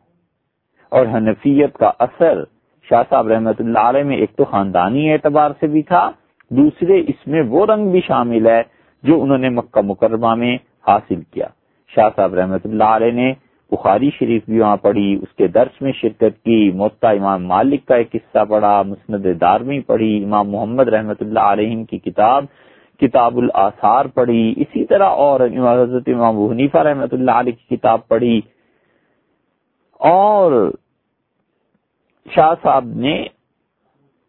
اور حنفیت کا اثر شاہ صاحب رحمت اللہ علیہ میں ایک تو خاندانی اعتبار سے بھی تھا، دوسرے اس میں وہ رنگ بھی شامل ہے جو انہوں نے مکہ مکرمہ میں حاصل کیا۔ شاہ صاحب رحمت اللہ علیہ نے بخاری شریف بھی وہاں پڑھی، اس کے درس میں شرکت کی موتا امام مالک کا ایک قصہ پڑھا، مسند دارمی پڑھی، امام محمد رحمت اللہ علیہ کی کتاب کتاب الاثار پڑھی، اسی طرح اور حضرت امام حنیفہ رحمت اللہ علیہ کی کتاب پڑھی۔ اور شاہ صاحب نے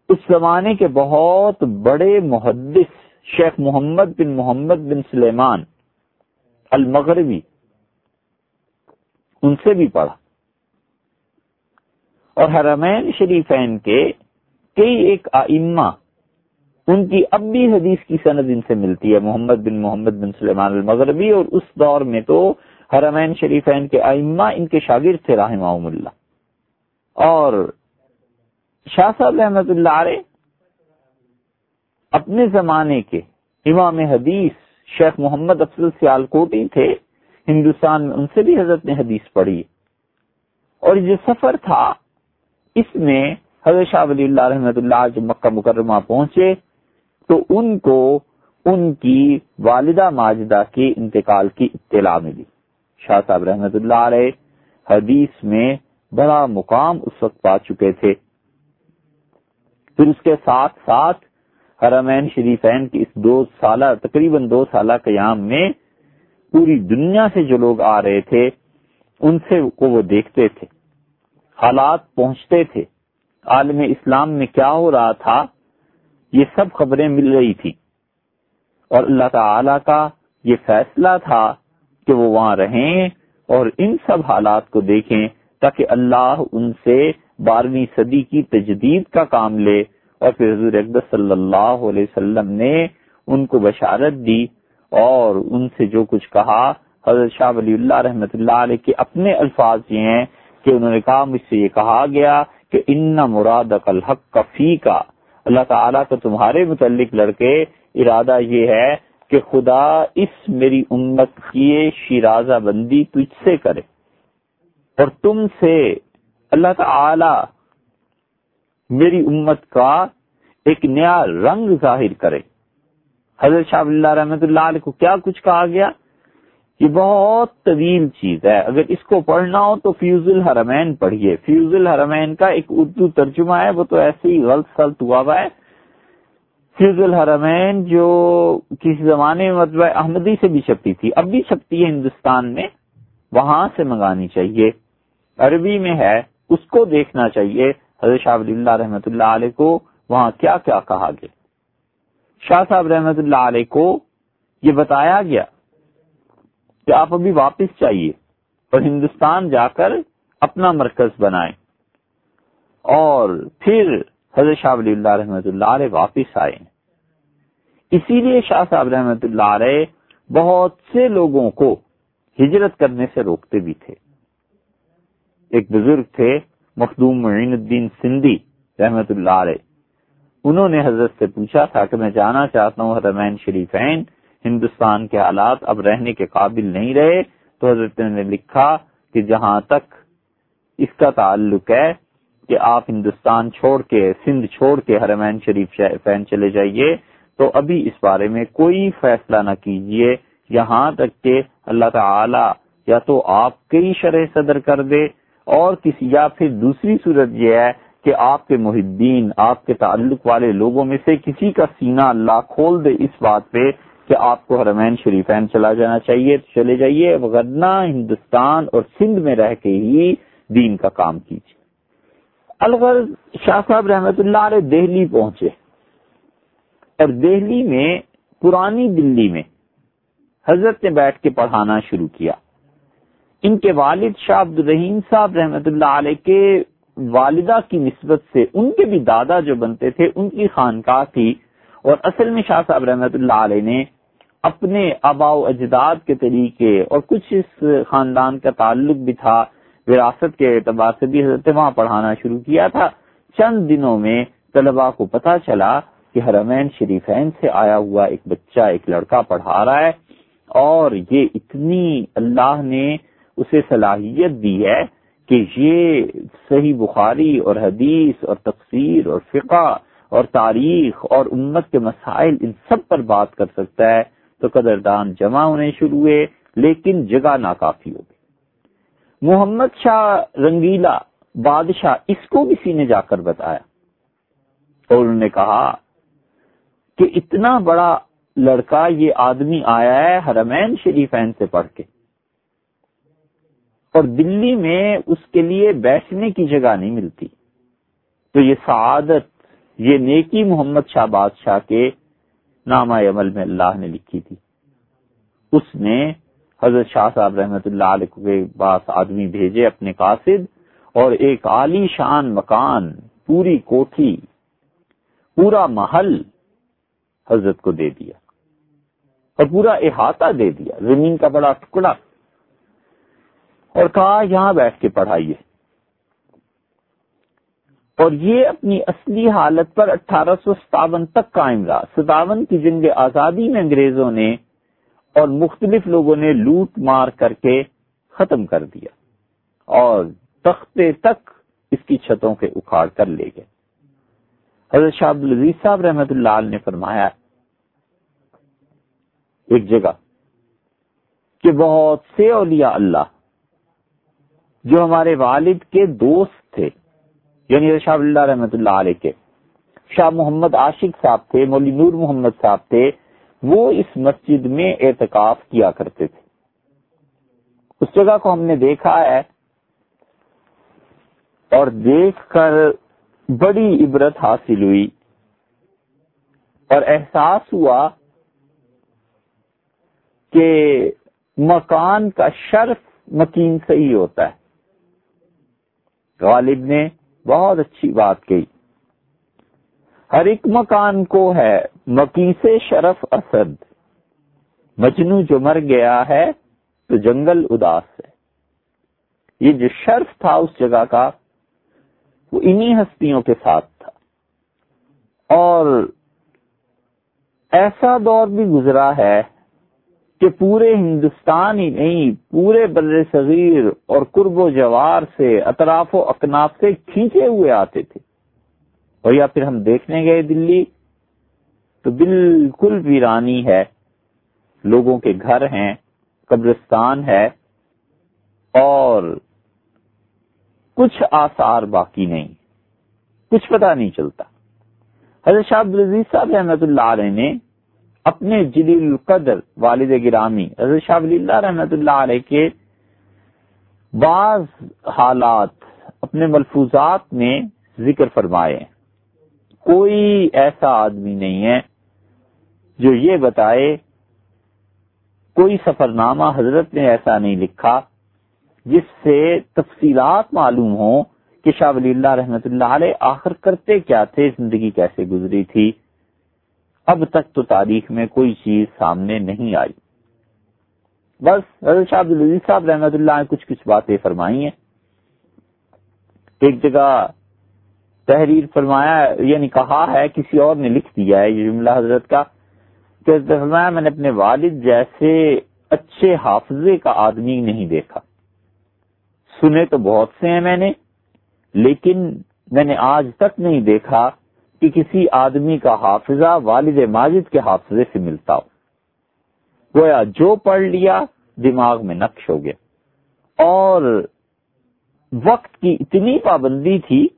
اس زمانے کے بہت بڑے محدث شیخ محمد بن محمد بن سلیمان المغربی، ان سے بھی پڑھا۔ اور حرمین شریفین کے کئی ایک آئمہ، ان کی اب بھی حدیث کی سند ان سے ملتی ہے، محمد بن محمد بن سلیمان المغربی، اور اس دور میں تو حرمین شریفین کے آئمہ ان کے شاگرد تھے رحمہ اللہ۔ اور شاہ صاحب رحمت اللہ علیہ اپنے زمانے کے امام حدیث شیخ محمد افضل سیال کوٹی تھے، ہندوستان میں ان سے بھی حضرت نے حدیث پڑھی۔ اور جو سفر تھا، اس میں حضرت شاہ ولی اللہ رحمت اللہ جب مکہ مکرمہ پہنچے، تو ان کو ان کی والدہ ماجدہ کے انتقال کی اطلاع ملی۔ شاہ صاحب رحمت اللہ علیہ حدیث میں بڑا مقام اس وقت پا چکے تھے۔ پھر اس کے ساتھ ساتھ حرمین شریفین کی اس دو سالہ، تقریباً دو سالہ قیام میں پوری دنیا سے جو لوگ آ رہے تھے، ان سے کو وہ دیکھتے تھے، حالات پہنچتے تھے۔ عالم اسلام میں کیا ہو رہا تھا، یہ سب خبریں مل رہی تھی اور اللہ تعالی کا یہ فیصلہ تھا کہ وہ وہاں رہیں اور ان سب حالات کو دیکھیں تاکہ اللہ ان سے بارہویں صدی کی تجدید کا کام لے اور پھر حضور اقدس صلی اللہ علیہ وسلم نے ان کو بشارت دی اور ان سے جو کچھ کہا، حضرت شاہ ولی اللہ رحمت اللہ علیہ کے اپنے الفاظ یہ ہیں کہ انہوں نے کہا، مجھ سے یہ کہا گیا کہ ان مراد الحق کا فی کا اللہ تعالیٰ کو تمہارے متعلق لڑکے، ارادہ یہ ہے کہ خدا اس میری امت کی شیرازہ بندی تجھ سے کرے اور تم سے اللہ تعالی میری امت کا ایک نیا رنگ ظاہر کرے۔ حضرت شاہ اللہ رحمت اللہ علیہ کو کیا کچھ کہا گیا؟ یہ بہت طویل چیز ہے۔ اگر اس کو پڑھنا ہو تو فیوز الحرمین پڑھیے۔ فیوز الحرمین کا ایک اردو ترجمہ ہے، وہ تو ایسے ہی غلط سلط ہوا ہوا ہے۔ فیوز الحرمین جو کسی زمانے میں مطلب احمدی سے بھی چھپتی تھی، اب بھی چھپتی ہے ہندوستان میں۔ وہاں سے منگانی چاہیے۔ عربی میں ہے۔ اس کو دیکھنا چاہیے۔ حضرت شاہ ولی اللہ رحمت اللہ علیہ کو وہاں کیا کیا کہا گیا۔ شاہ صاحب رحمت اللہ علیہ کو یہ بتایا گیا کہ آپ ابھی واپس چاہیے اور ہندوستان جا کر اپنا مرکز بنائیں۔ اور پھر حضرت شاہ ولی اللہ رحمۃ اللہ علیہ واپس آئے اسی لیے شاہ صاحب رحمت اللہ علیہ بہت سے لوگوں کو ہجرت کرنے سے روکتے بھی تھے۔ ایک بزرگ تھے، مخدوم معین الدین سندھی، رحمت اللہ علیہ۔ انہوں نے حضرت سے پوچھا تھا کہ میں جانا چاہتا ہوں حرمین شریفین، ہندوستان کے حالات اب رہنے کے قابل نہیں رہے۔ تو حضرت نے لکھا کہ جہاں تک اس کا تعلق ہے کہ آپ ہندوستان چھوڑ کے، سندھ چھوڑ کے حرمین شریف فین چلے جائیے، تو ابھی اس بارے میں کوئی فیصلہ نہ کیجیے۔ یہاں تک کہ اللہ تعالی یا تو آپ کئی شرح صدر کر دے اور کسی یا پھر دوسری صورت یہ ہے کہ آپ کے محدین، آپ کے تعلق والے لوگوں میں سے کسی کا سینہ اللہ کھول دے اس بات پہ کہ آپ کو حرمین شریفین چلا جانا چاہیے تو چلے جائیے وغیرہ ہندوستان اور سندھ میں رہ کے ہی دین کا کام کیجیے۔ الغرض شاہ صاحب رحمت اللہ علیہ دہلی پہنچے۔ اور دہلی میں، پرانی دلی میں حضرت نے بیٹھ کے پڑھانا شروع کیا۔ ان کے والد شاہ عبد الرحیم صاحب رحمت اللہ علیہ کے والدہ کی نسبت سے ان کے بھی دادا جو بنتے تھے، ان کی خانقاہ تھی۔ اور اصل میں شاہ صاحب رحمت اللہ علیہ نے اپنے آبا و اجداد کے طریقے اور کچھ اس خاندان کا تعلق بھی تھا۔ وراثت کے اعتبار سے بھی حضرت وہاں پڑھانا شروع کیا تھا۔ چند دنوں میں طلبا کو پتا چلا کہ حرمین شریفین سے آیا ہوا ایک بچہ، ایک لڑکا پڑھا رہا ہے۔ اور یہ اتنی اللہ نے اسے صلاحیت دی ہے کہ یہ صحیح بخاری اور حدیث اور تفسیر اور فقہ اور تاریخ اور امت کے مسائل ان سب پر بات کر سکتا ہے تو قدردان جمع ہونے شروع ہوئے، لیکن جگہ ناکافی ہو گئی۔ محمد شاہ رنگیلا بادشاہ اس کو کسی نے جا کر بتایا اور انہوں نے کہا کہ اتنا بڑا لڑکا یہ آدمی آیا ہے حرمین شریفین سے پڑھ کے۔ اور دلی میں اس کے لیے بیٹھنے کی جگہ نہیں ملتی۔ تو یہ سعادت، یہ نیکی محمد شاہ بادشاہ کے نامہ عمل میں اللہ نے لکھی تھی۔ اس نے حضرت شاہ صاحب رحمت اللہ علیہ کے پاس آدمی بھیجے اپنے قاصد اور ایک عالی شان مکان، پوری کوٹھی، پورا محل حضرت کو دے دیا اور پورا احاطہ دے دیا۔ زمین کا بڑا ٹکڑا اور کہا یہاں بیٹھ کے پڑھائیے۔ اور یہ اپنی اصلی حالت پر اٹھارہ سو ستاون تک قائم رہا۔ ستاون کی جنگ آزادی میں انگریزوں نے اور مختلف لوگوں نے لوٹ مار کر کے ختم کر دیا اور تختے تک اس کی چھتوں کے اکھاڑ کر لے گئے۔ حضرت شاہ عبدالعزیز صاحب رحمت اللہ علیہ نے فرمایا، ایک جگہ کہ بہت سے اولیاء اللہ جو ہمارے والد کے دوست تھے یعنی شاہ اللہ رحمت اللہ علیہ کے۔ شاہ محمد عاشق صاحب تھے، مولی نور محمد صاحب تھے، وہ اس مسجد میں اعتکاف کیا کرتے تھے۔ اس جگہ کو ہم نے دیکھا ہے اور دیکھ کر بڑی عبرت حاصل ہوئی۔ اور احساس ہوا کہ مکان کا شرف مکین سے ہی ہوتا ہے۔ غالب نے بہت اچھی بات کہی۔ ہر ایک مکان کو ہے، مکی سے شرف اسد۔ مجنو جو مر گیا ہے، تو جنگل اداس ہے۔ یہ جو شرف تھا اس جگہ کا، وہ انہی ہستیوں کے ساتھ تھا۔ اور ایسا دور بھی گزرا ہے کہ پورے ہندوستان ہی نہیں، پورے بر صغیر اور قرب و جوار سے، اطراف و اکناف سے کھینچے ہوئے آتے تھے۔ اور یا پھر ہم دیکھنے گئے دلی، تو بالکل ویرانی ہے۔ لوگوں کے گھر ہیں، قبرستان ہے، اور کچھ آثار باقی نہیں۔ کچھ پتا نہیں چلتا۔ حضرت شاہ عبدالعزیز صاحب رحمت اللہ علیہ نے اپنے جلیل القدر والد گرامی، حضرت شاہ ولی اللہ رحمت اللہ علیہ کے بعض حالات اپنے ملفوظات میں ذکر فرمائے۔ کوئی ایسا آدمی نہیں ہے جو یہ بتائے، کوئی سفر نامہ حضرت نے ایسا نہیں لکھا جس سے تفصیلات معلوم ہوں کہ شاہ ولی اللہ رحمت اللہ علیہ آخر کرتے کیا تھے، زندگی کیسے گزری تھی۔ اب تک تو تاریخ میں کوئی چیز سامنے نہیں آئی۔ بس حضرت شاہ عبدالعزیز صاحب رحمت اللہ نے کچھ کچھ باتیں فرمائی ہیں۔ ایک جگہ تحریر فرمایا یعنی کہا ہے، کسی اور نے لکھ دیا ہے یہ جملہ حضرت کا، کہ فرمایا، میں نے اپنے والد جیسے اچھے حافظے کا آدمی نہیں دیکھا۔ سنے تو بہت سے ہیں میں نے، لیکن میں نے آج تک نہیں دیکھا کہ کسی آدمی کا حافظہ والد ماجد کے حافظے سے ملتا ہو۔ گویا جو پڑھ لیا دماغ میں نقش ہو گیا۔ اور وقت کی اتنی پابندی تھی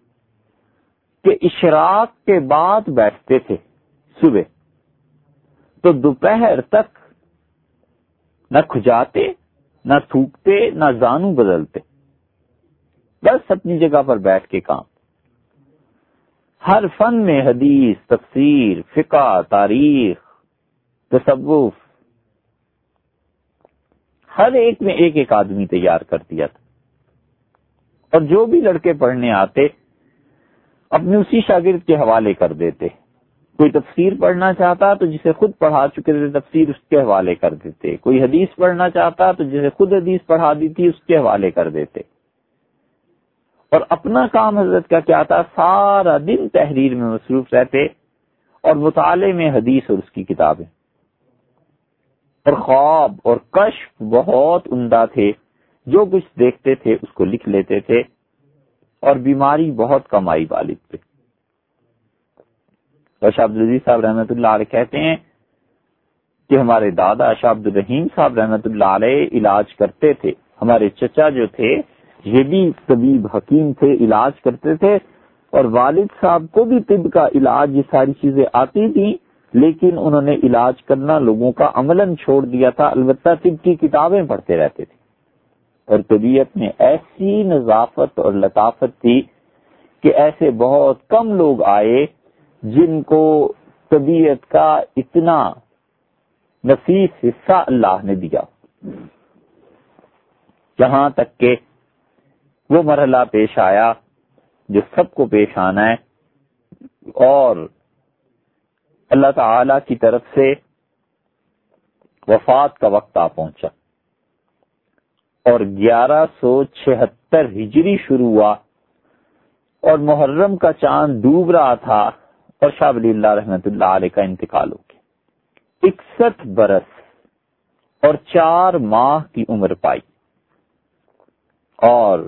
کہ اشراق کے بعد بیٹھتے تھے صبح۔ تو دوپہر تک نہ کھجاتے، نہ تھوکتے، نہ زانو بدلتے۔ بس اپنی جگہ پر بیٹھ کے کام۔ ہر فن میں حدیث، تفسیر، فقہ، تاریخ، تصوف۔ ہر ایک میں ایک ایک آدمی تیار کر دیا تھا۔ اور جو بھی لڑکے پڑھنے آتے، اپنے اسی شاگرد کے حوالے کر دیتے۔ کوئی تفسیر پڑھنا چاہتا تو جسے خود پڑھا چکے تھے، تفسیر اس کے حوالے کر دیتے۔ کوئی حدیث پڑھنا چاہتا تو جسے خود حدیث پڑھا دی تھی، اس کے حوالے کر دیتے۔ اور اپنا کام حضرت کا کیا تھا؟ سارا دن تحریر میں مصروف رہتے اور مطالعے میں حدیث اور اس کی کتابیں۔ اور خواب اور کشف بہت عمدہ تھے۔ جو کچھ دیکھتے تھے اس کو لکھ لیتے تھے اور بیماری بہت کم آئی والد پہ۔ عبد العزیز صاحب رحمۃ اللہ علیہ کہتے ہیں کہ ہمارے دادا شاہد الرحیم صاحب رحمۃ اللہ علیہ علاج کرتے تھے۔ ہمارے چچا جو تھے یہ بھی طبیب حکیم تھے علاج کرتے تھے اور والد صاحب کو بھی طب کا علاج یہ ساری چیزیں آتی تھیں لیکن انہوں نے علاج کرنا لوگوں کا عمل چھوڑ دیا تھا، البتہ طب کی کتابیں پڑھتے رہتے تھے۔ اور طبیعت میں ایسی نظافت اور لطافت تھی کہ ایسے بہت کم لوگ آئے جن کو طبیعت کا اتنا نفیس حصہ اللہ نے دیا۔ جہاں تک کہ وہ مرحلہ پیش آیا جو سب کو پیش آنا ہے اور اللہ تعالی کی طرف سے وفات کا وقت آ پہنچا اور گیارہ سو چھہتر ہجری شروع ہوا اور محرم کا چاند ڈوب رہا تھا اور شاہ ولی اللہ رحمت اللہ علیہ کا انتقال ہو گیا۔ اکسٹھ برس اور چار ماہ کی عمر پائی اور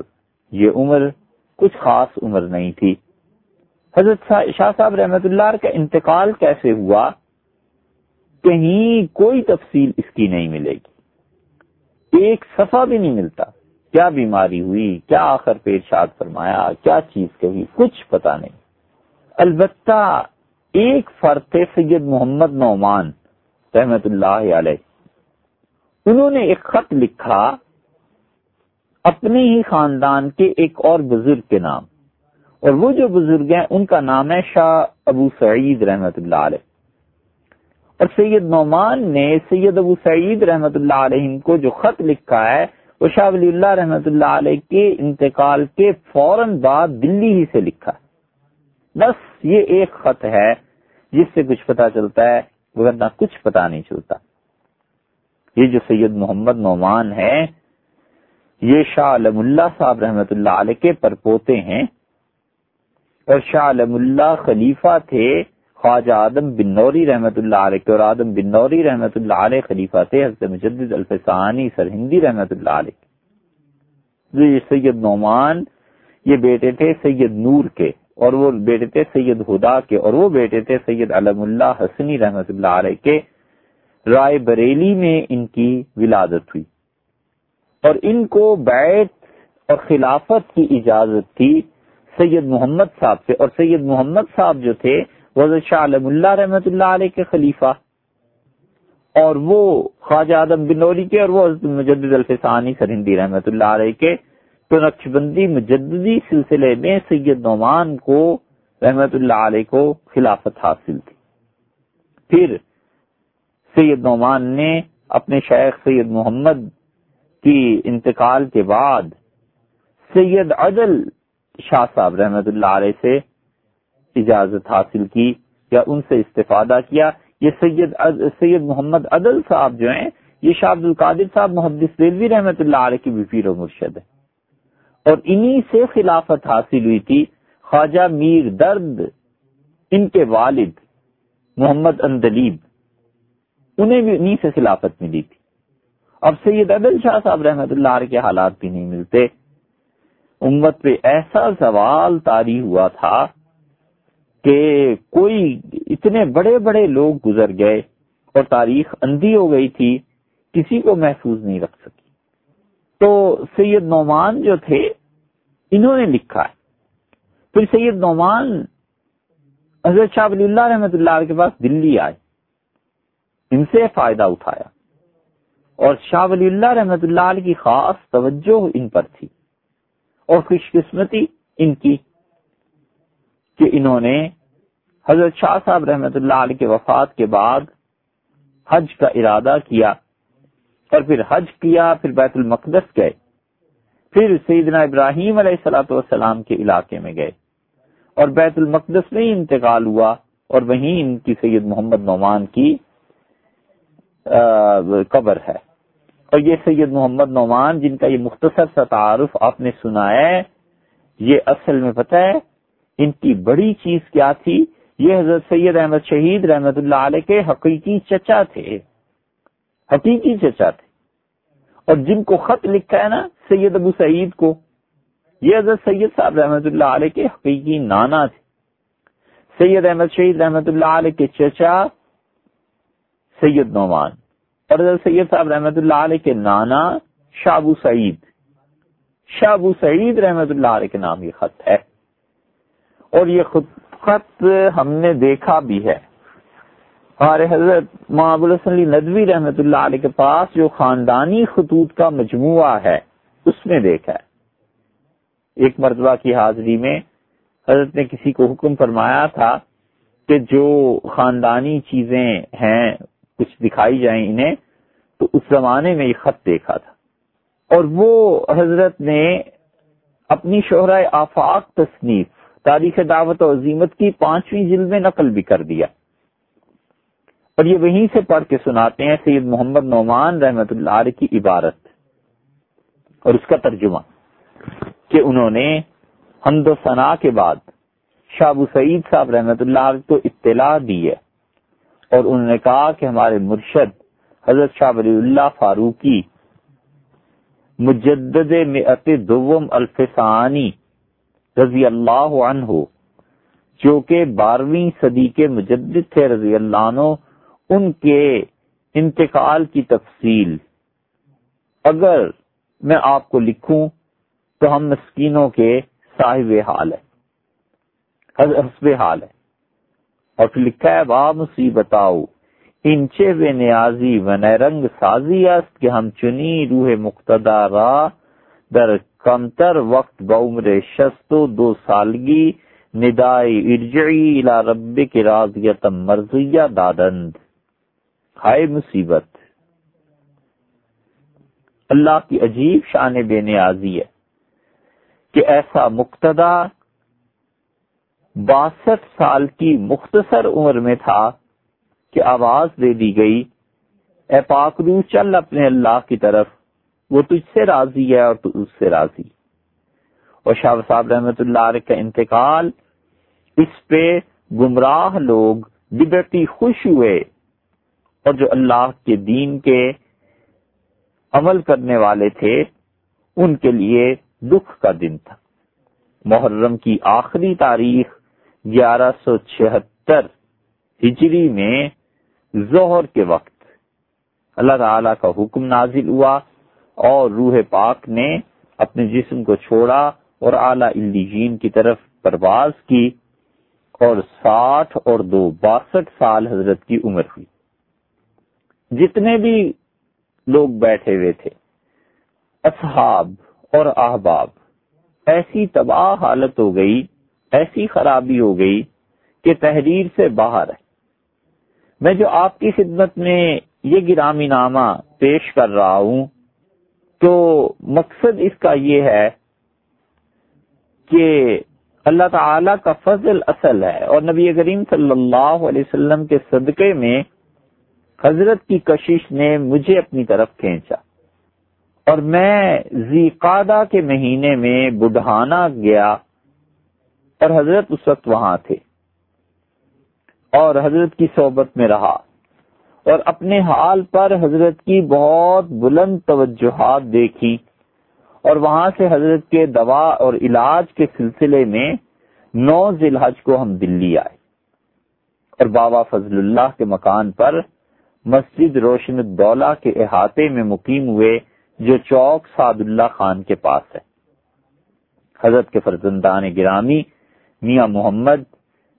یہ عمر کچھ خاص عمر نہیں تھی۔ حضرت شاہ صاحب رحمت اللہ کا انتقال کیسے ہوا؟ کہیں کوئی تفصیل اس کی نہیں ملے گی۔ ایک صفحہ بھی نہیں ملتا۔ کیا بیماری ہوئی؟ کیا آخر پیشاد فرمایا؟ کیا چیز کہی؟ کچھ پتا نہیں۔ البتہ ایک فرق سید محمد نعمان رحمت اللہ علیہ۔ انہوں نے ایک خط لکھا اپنے ہی خاندان کے ایک اور بزرگ کے نام۔ اور وہ جو بزرگ ہیں، ان کا نام ہے شاہ ابو سعید رحمت اللہ علیہ۔ اور سید نعمان نے سید ابو سعید رحمت اللہ علیہ کو جو خط لکھا ہے، وہ شاہ ولی اللہ رحمت اللہ علیہ کے انتقال کے فوراً بعد دلی ہی سے لکھا۔ بس یہ ایک خط ہے، جس سے کچھ پتا چلتا ہے ورنہ کچھ پتا نہیں چلتا۔ یہ جو سید محمد نعمان ہے یہ شاہ علم اللہ صاحب رحمت اللہ علیہ کے پرپوتے ہیں اور شاہ علم اللہ خلیفہ تھے خواجہ آدم بن نوری رحمت اللہ علیہ کے اور آدم بن نوری رحمت اللہ علیہ خلیفہ تھے حضرت مجدد الفسانی سرہندی رحمت اللہ علیہ یہ سید نعمان، یہ بیٹے تھے سید نور کے اور وہ بیٹے تھے سید ہدا کے اور وہ بیٹے تھے سید علم اللہ حسنی رحمت اللہ علیہ کے۔ رائے بریلی میں ان کی ولادت ہوئی۔ اور ان کو بیت اور خلافت کی اجازت تھی سید محمد صاحب سے۔ اور سید محمد صاحب جو تھے حضرت شاہ علم اللہ رحمۃ اللہ علیہ کے خلیفہ۔ اور وہ خواجہ اعظم بنوری کے اور وہ حضرت مجدد الفسانی سرہندی رحمۃ اللہ علیہ کے تو نقش بندی مجددی سلسلے میں سید نعمان کو رحمت اللہ علیہ کو خلافت حاصل تھی۔ پھر سید نعمان نے اپنے شیخ سید محمد کی انتقال کے بعد سید عدل شاہ صاحب رحمت اللہ علیہ سے اجازت حاصل کی یا ان سے استفادہ کیا، یہ سید سید محمد عدل صاحب جو ہیں، یہ شاہ عبد القادر صاحب محدث ریلوی رحمت اللہ علیہ کی بھی پیر و مرشد ہے اور انہی سے خلافت حاصل ہوئی تھی خواجہ میر درد، ان کے والد محمد اندلیب، انہیں بھی انہی سے خلافت ملی تھی۔ اب سید عدل شاہ صاحب رحمت اللہ علیہ کے حالات بھی نہیں ملتے۔ امت پہ ایسا سوال تاری ہوا تھا کہ کوئی اتنے بڑے بڑے لوگ گزر گئے اور تاریخ اندھی ہو گئی تھی، کسی کو محفوظ نہیں رکھ سکی۔ تو سید نعمان جو تھے، انہوں نے لکھا ہے۔ پھر سید نعمان حضرت شاہ ولی اللہ رحمت اللہ کے پاس دلی آئے۔ ان سے فائدہ اٹھایا۔ اور شاہ ولی اللہ رحمت اللہ علیہ کی خاص توجہ ان پر تھی اور خوش قسمتی ان کی کہ انہوں نے حضرت شاہ صاحب رحمت اللہ علیہ کے وفات کے بعد حج کا ارادہ کیا اور پھر حج کیا، پھر بیت المقدس گئے، پھر سیدنا ابراہیم علیہ السلاۃ والسلام کے علاقے میں گئے اور بیت المقدس میں ہی انتقال ہوا اور وہیں ان کی سید محمد نعمان کی قبر ہے۔ اور یہ سید محمد نعمان جن کا یہ مختصر سا تعارف آپ نے سنا ہے، یہ اصل میں پتہ ہے، ان کی بڑی چیز کیا تھی؟ یہ حضرت سید احمد شہید رحمت اللہ علیہ کے حقیقی چچا تھے۔ حقیقی چچا تھے۔ اور جن کو خط لکھا ہے نا، سید ابو سعید کو، یہ حضرت سید صاحب رحمت اللہ علیہ کے حقیقی نانا تھے۔ سید احمد شہید رحمت اللہ علیہ کے چچا سید نعمان۔ اور سید صاحب رحمت اللہ علیہ کے نانا شابو سعید۔ شابو سعید رحمت اللہ علیہ کے نام یہ خط ہے۔ اور یہ خود خط ہم نے دیکھا بھی ہے۔ ہمارے حضرت محبول ندوی رحمت اللہ علیہ کے پاس جو خاندانی خطوط کا مجموعہ ہے، اس میں دیکھا ہے۔ ایک مرتبہ کی حاضری میں حضرت نے کسی کو حکم فرمایا تھا کہ جو خاندانی چیزیں ہیں کچھ دکھائی جائیں انہیں، تو اس زمانے میں یہ خط دیکھا تھا۔ اور وہ حضرت نے اپنی شہرۂ آفاق تصنیف، تاریخ دعوت و عظیمت کی پانچویں جلد میں نقل بھی کر دیا۔ اور یہ وہیں سے پڑھ کے سناتے ہیں، سید محمد نعمان رحمت اللہ علیہ کی عبارت۔ اور اس کا ترجمہ، کہ انہوں نے حمد و ثنا کے بعد شابو سعید صاحب رحمت اللہ علیہ کو اطلاع دی ہے۔ اور انہوں نے کہا کہ ہمارے مرشد حضرت شاہ ولی اللہ فاروقی مجدد دوم الفسانی رضی اللہ عنہ، جو کہ بارہویں صدی کے مجدد تھے رضی اللہ عنہ، ان کے انتقال کی تفصیل۔ اگر میں آپ کو لکھوں تو ہم مسکینوں کے صاحب حال ہے حسب حال ہے اور پھر لکھا ہے وا مصیبتاؤ انچے بے نیازی و رنگ سازی است کہ ہم چنی روح مقتدا را در کمتر وقت بعمر شست و دو سالگی ندائی ارجعی الى رب کی راضیت مرضیہ دادند ہائے مصیبت! اللہ کی عجیب شان بے نیازی ہے کہ ایسا مقتدا باسٹھ سال کی مختصر عمر میں تھا کہ آواز دے دی گئی، اے پاک رو چل اپنے اللہ کی طرف، وہ تجھ سے راضی ہے اور تو اس سے راضی. اور شاہ صاحب رحمت اللہ علیہ کا انتقال، اس پہ گمراہ لوگ لبرٹی خوش ہوئے اور جو اللہ کے دین کے عمل کرنے والے تھے، ان کے لیے دکھ کا دن تھا۔ محرم کی آخری تاریخ گیارہ سو چھہتر ہجری میں ظہر کے وقت اللہ تعالی کا حکم نازل ہوا اور روح پاک نے اپنے جسم کو چھوڑا اور اعلی الجین کی طرف پرواز کی اور ساٹھ اور دو باسٹھ سال حضرت کی عمر ہوئی۔ جتنے بھی لوگ بیٹھے ہوئے تھے، اصحاب اور احباب، ایسی تباہ حالت ہو گئی ایسی خرابی ہو گئی کہ تحریر سے باہر ہے۔ میں جو آپ کی خدمت میں یہ گرامی نامہ پیش کر رہا ہوں، تو مقصد اس کا یہ ہے کہ اللہ تعالی کا فضل اصل ہے اور نبی کریم صلی اللہ علیہ وسلم کے صدقے میں حضرت کی کشش نے مجھے اپنی طرف کھینچا۔ اور میں قادہ کے مہینے میں بڑھانا گیا اور حضرت اس وقت وہاں تھے اور حضرت کی صحبت میں رہا اور اپنے حال پر حضرت کی بہت بلند توجہات دیکھی اور وہاں سے حضرت کے دوا اور علاج کے سلسلے میں نو ذی الحج کو ہم دلی آئے اور بابا فضل اللہ کے مکان پر مسجد روشن الدولہ کے احاطے میں مقیم ہوئے جو چوک سعد اللہ خان کے پاس ہے۔ حضرت کے فرزندان گرامی میاں محمد،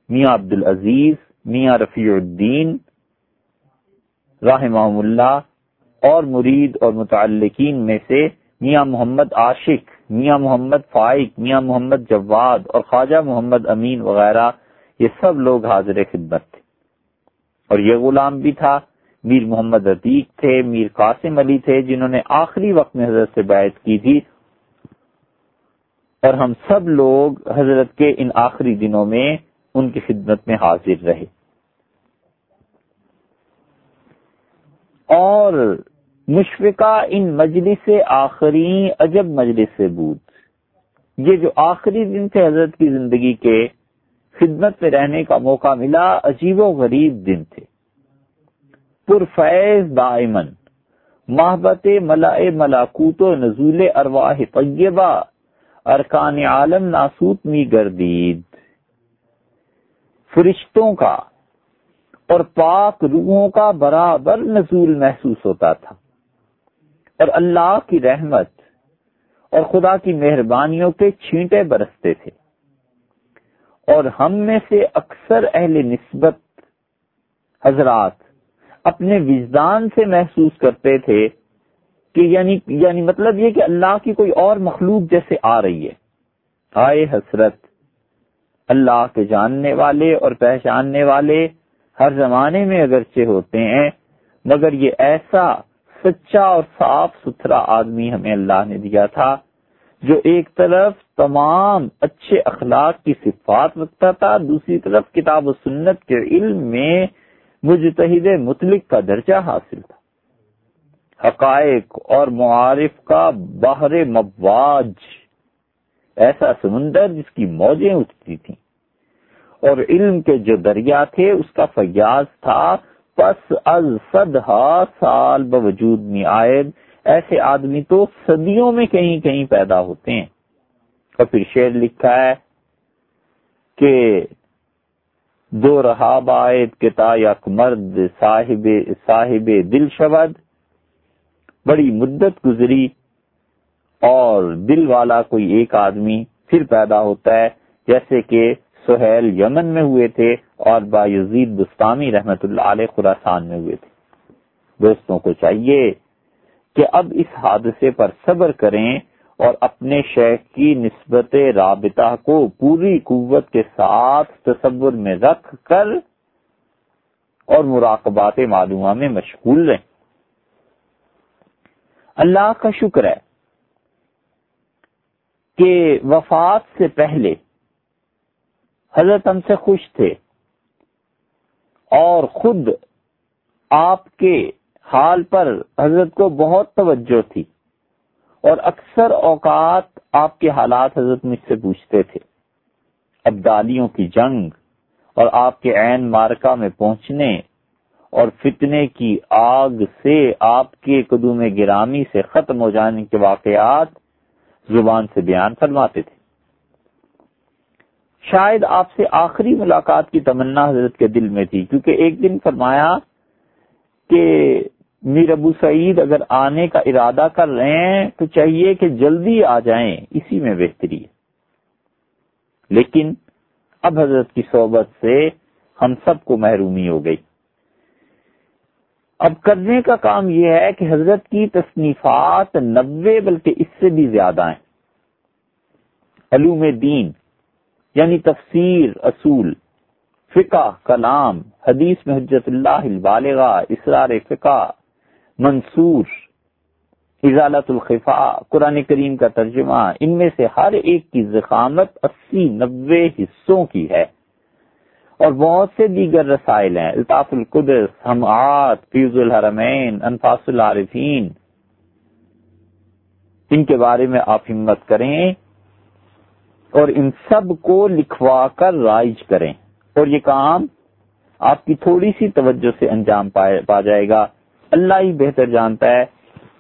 میاں عبد العزیز میاں رفیع الدین رحمہ اللہ، اور مرید اور متعلقین میں سے میاں محمد عاشق، میاں محمد فائق، میاں محمد جواد اور خواجہ محمد امین وغیرہ، یہ سب لوگ حاضر خدمت تھے۔ اور یہ غلام بھی تھا، میر محمد عتیق تھے، میر قاسم علی تھے، جنہوں نے آخری وقت میں حضرت سے بیعت کی تھی۔ اور ہم سب لوگ حضرت کے ان آخری دنوں میں ان کی خدمت میں حاضر رہے۔ اور مشفقہ ان مجلس آخری عجب مجلس سے بود۔ یہ جو آخری دن تھے حضرت کی زندگی کے، خدمت میں رہنے کا موقع ملا، عجیب و غریب دن تھے۔ پرفیض دائمن محبت ملا ملاکوت و نزول ارواح طیبہ ارکان عالم ناسوت می گردید۔ فرشتوں کا اور پاک روحوں کا برابر نزول محسوس ہوتا تھا۔ اور اللہ کی رحمت اور خدا کی مہربانیوں کے چھینٹے برستے تھے۔ اور ہم میں سے اکثر اہل نسبت حضرات اپنے وجدان سے محسوس کرتے تھے کہ یعنی یعنی مطلب یہ کہ اللہ کی کوئی اور مخلوق جیسے آ رہی ہے۔ آئے حسرت، اللہ کے جاننے والے اور پہچاننے والے ہر زمانے میں اگرچہ ہوتے ہیں، مگر یہ ایسا سچا اور صاف ستھرا آدمی ہمیں اللہ نے دیا تھا، جو ایک طرف تمام اچھے اخلاق کی صفات رکھتا تھا، دوسری طرف کتاب و سنت کے علم میں مجتہد مطلق کا درجہ حاصل تھا۔ حقائق اور معارف کا باہر مواج۔ ایسا سمندر جس کی موجیں اٹھتی تھیں اور علم کے جو دریا تھے، اس کا فیاض تھا۔ پس از صدہا سال بوجود میں آئے۔ ایسے آدمی تو صدیوں میں کہیں کہیں پیدا ہوتے ہیں۔ اور پھر شعر لکھا ہے کہ دو رہا باعد کتا یک مرد، صاحب صاحب دل شبد۔ بڑی مدت گزری اور دل والا کوئی ایک آدمی پھر پیدا ہوتا ہے، جیسے کہ سہیل یمن میں ہوئے تھے اور با یزید بستانی رحمت اللہ علیہ خراسان میں ہوئے تھے۔ دوستوں کو چاہیے کہ اب اس حادثے پر صبر کریں اور اپنے شیخ کی نسبت رابطہ کو پوری قوت کے ساتھ تصور میں رکھ کر اور مراقبات معلومہ میں مشغول رہیں۔ اللہ کا شکر ہے کہ وفات سے پہلے حضرت ہم سے خوش تھے اور خود آپ کے حال پر حضرت کو بہت توجہ تھی اور اکثر اوقات آپ کے حالات حضرت مجھ سے پوچھتے تھے، ابدالیوں کی جنگ اور آپ کے عین مارکا میں پہنچنے اور فتنے کی آگ سے آپ کے قدوم گرامی سے ختم ہو جانے کے واقعات زبان سے بیان فرماتے تھے۔ شاید آپ سے آخری ملاقات کی تمنا حضرت کے دل میں تھی، کیونکہ ایک دن فرمایا کہ میر ابو سعید اگر آنے کا ارادہ کر رہے ہیں تو چاہیے کہ جلدی آ جائیں، اسی میں بہتری ہے۔ لیکن اب حضرت کی صحبت سے ہم سب کو محرومی ہو گئی۔ اب کرنے کا کام یہ ہے کہ حضرت کی تصنیفات نبے بلکہ اس سے بھی زیادہ ہیں۔ علوم دین یعنی تفسیر، اصول، فقہ، کلام، حدیث میں حجت اللہ البالغہ، اسرار فقہ، منصور اضالت الخفا قرآن کریم کا ترجمہ، ان میں سے ہر ایک کی زخامت اسی نوے حصوں کی ہے۔ اور بہت سے دیگر رسائل ہیں۔ الطاف القدس ہمعات فیض الحرمین، انفاس العارفین۔ ان کے بارے میں آپ ہمت کریں اور ان سب کو لکھوا کر رائج کریں۔ اور یہ کام آپ کی تھوڑی سی توجہ سے انجام پا جائے گا۔ اللہ ہی بہتر جانتا ہے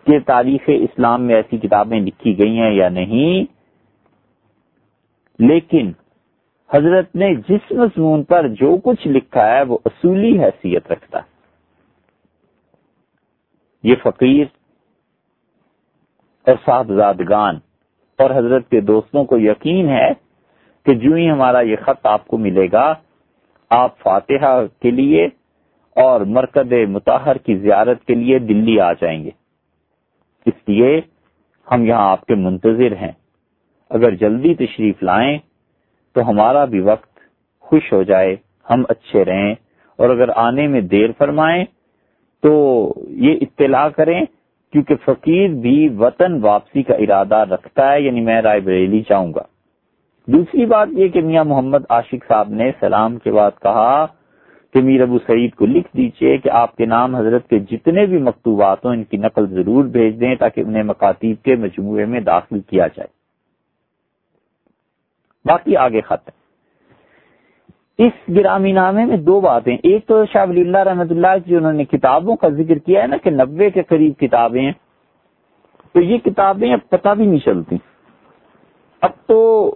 کہ تاریخ اسلام میں ایسی کتابیں لکھی گئی ہیں یا نہیں۔ لیکن حضرت نے جس مضمون پر جو کچھ لکھا ہے وہ اصولی حیثیت رکھتا ہے۔ یہ فقیر اور صاحبزادگان اور حضرت کے دوستوں کو یقین ہے کہ جو ہی ہمارا یہ خط آپ کو ملے گا، آپ فاتحہ کے لیے اور مرکز متحر کی زیارت کے لیے دلی آ جائیں گے۔ اس لیے ہم یہاں آپ کے منتظر ہیں۔ اگر جلدی تشریف لائیں تو ہمارا بھی وقت خوش ہو جائے، ہم اچھے رہیں۔ اور اگر آنے میں دیر فرمائیں تو یہ اطلاع کریں، کیونکہ فقیر بھی وطن واپسی کا ارادہ رکھتا ہے یعنی میں رائے بریلی چاہوں گا۔ دوسری بات یہ کہ میاں محمد عاشق صاحب نے سلام کے بعد کہا کہ میر ابو سعید کو لکھ دیجیے کہ آپ کے نام حضرت کے جتنے بھی مکتوبات ہوں، ان کی نقل ضرور بھیج دیں تاکہ انہیں مکاتیب کے مجموعے میں داخل کیا جائے۔ باقی آگے خط ہے۔ اس گرامی نامے میں دو باتیں۔ ایک تو شاہ ولی اللہ رحمۃ اللہ جو انہوں نے کتابوں کا ذکر کیا ہے نا کہ نبے کے قریب کتابیں ہیں، تو یہ کتابیں اب پتہ بھی نہیں چلتی۔ اب تو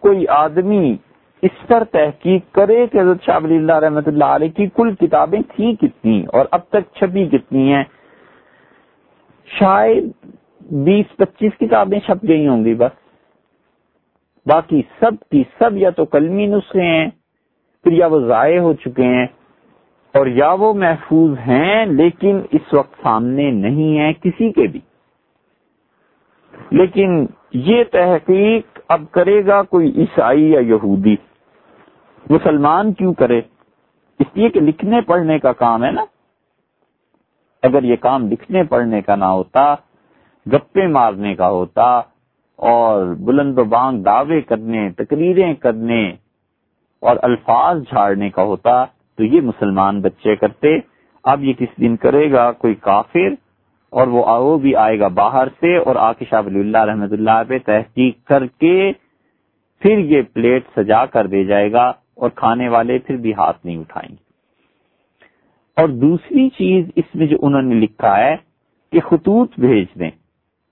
کوئی آدمی اس پر تحقیق کرے کہ حضرت شاہ ولی اللہ رحمۃ اللہ علیہ کی کل کتابیں تھیں کتنی اور اب تک چھپی کتنی ہیں۔ شاید بیس پچیس کتابیں چھپ گئی ہوں گی بس۔ باقی سب کی سب یا تو کلمی نسخے ہیں، پھر یا وہ ضائع ہو چکے ہیں، اور یا وہ محفوظ ہیں، لیکن اس وقت سامنے نہیں ہیں کسی کے بھی۔ لیکن یہ تحقیق اب کرے گا کوئی عیسائی یا یہودی۔ مسلمان کیوں کرے؟ اس لیے کہ لکھنے پڑھنے کا کام ہے نا۔ اگر یہ کام لکھنے پڑھنے کا نہ ہوتا، گپے مارنے کا ہوتا اور بلند و بانگ دعوے کرنے، تقریریں کرنے اور الفاظ جھاڑنے کا ہوتا تو یہ مسلمان بچے کرتے۔ اب یہ کس دن کرے گا؟ کوئی کافر اور وہ وہ بھی آئے گا باہر سے اور شاہ ولی اللہ رحمت اللہ پہ تحقیق کر کے پھر یہ پلیٹ سجا کر دے جائے گا اور کھانے والے پھر بھی ہاتھ نہیں اٹھائیں گے۔ اور دوسری چیز اس میں جو انہوں نے لکھا ہے کہ خطوط بھیج دیں۔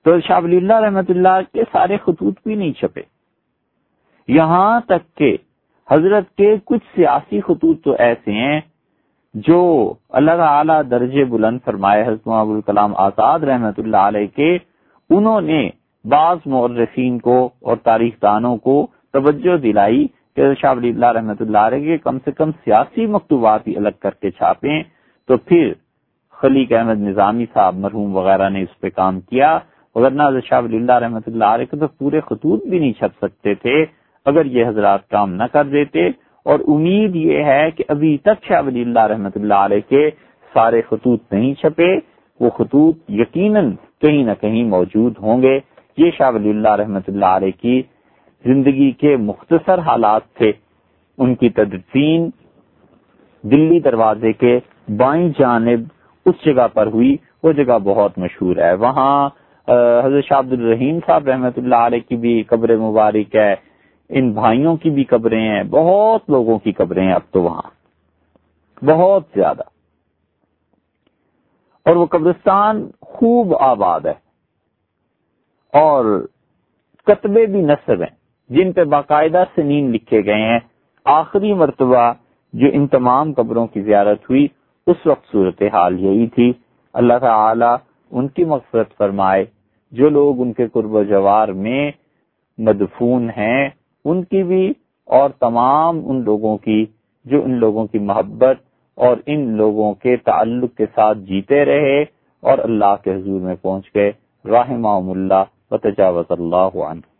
تو شاہ ولی اللہ رحمت اللہ کے سارے خطوط بھی نہیں چھپے۔ یہاں تک کہ حضرت کے کچھ سیاسی خطوط تو ایسے ہیں جو اللہ اعلیٰ درجے بلند فرمائے حضرت الکلام آزاد رحمت اللہ علیہ کے انہوں نے بعض مورخین کو اور تاریخ دانوں کو توجہ دلائی کہ شاہ ولی اللہ رحمت اللہ علیہ کے کم سے کم سیاسی مکتوبات ہی الگ کر کے چھاپیں۔ تو پھر خلیق احمد نظامی صاحب مرحوم وغیرہ نے اس پہ کام کیا۔ ورنہ شاہ ولی اللہ رحمۃ اللہ علیہ کے تو پورے خطوط بھی نہیں چھپ سکتے تھے، اگر یہ حضرات کام نہ کر دیتے۔ اور امید یہ ہے کہ ابھی تک شاہ ولی اللہ رحمۃ اللہ علیہ کے سارے خطوط نہیں چھپے، وہ خطوط یقیناً کہیں نہ کہیں موجود ہوں گے۔ یہ شاہ ولی اللہ رحمۃ اللہ علیہ کی زندگی کے مختصر حالات تھے۔ ان کی تدفین دلی دروازے کے بائیں جانب اس جگہ پر ہوئی، وہ جگہ بہت مشہور ہے۔ وہاں حضرت شاہ عبد الرحیم صاحب رحمۃ اللہ علیہ کی بھی قبر مبارک ہے۔ ان بھائیوں کی بھی قبریں ہیں۔ بہت لوگوں کی قبریں ہیں اب تو وہاں۔ بہت زیادہ۔ اور وہ قبرستان خوب آباد ہے۔ اور کتبے بھی نصب ہیں۔ جن پہ باقاعدہ سنین لکھے گئے ہیں۔ آخری مرتبہ جو ان تمام قبروں کی زیارت ہوئی، اس وقت صورت حال یہی تھی۔ اللہ تعالی ان کی مقصد فرمائے۔ جو لوگ ان کے قرب و جوار میں مدفون ہیں، ان کی بھی اور تمام ان لوگوں کی، جو ان لوگوں کی محبت اور ان لوگوں کے تعلق کے ساتھ جیتے رہے اور اللہ کے حضور میں پہنچ گئے۔ رحمہ اللہ و تجاوز اللہ عنہ۔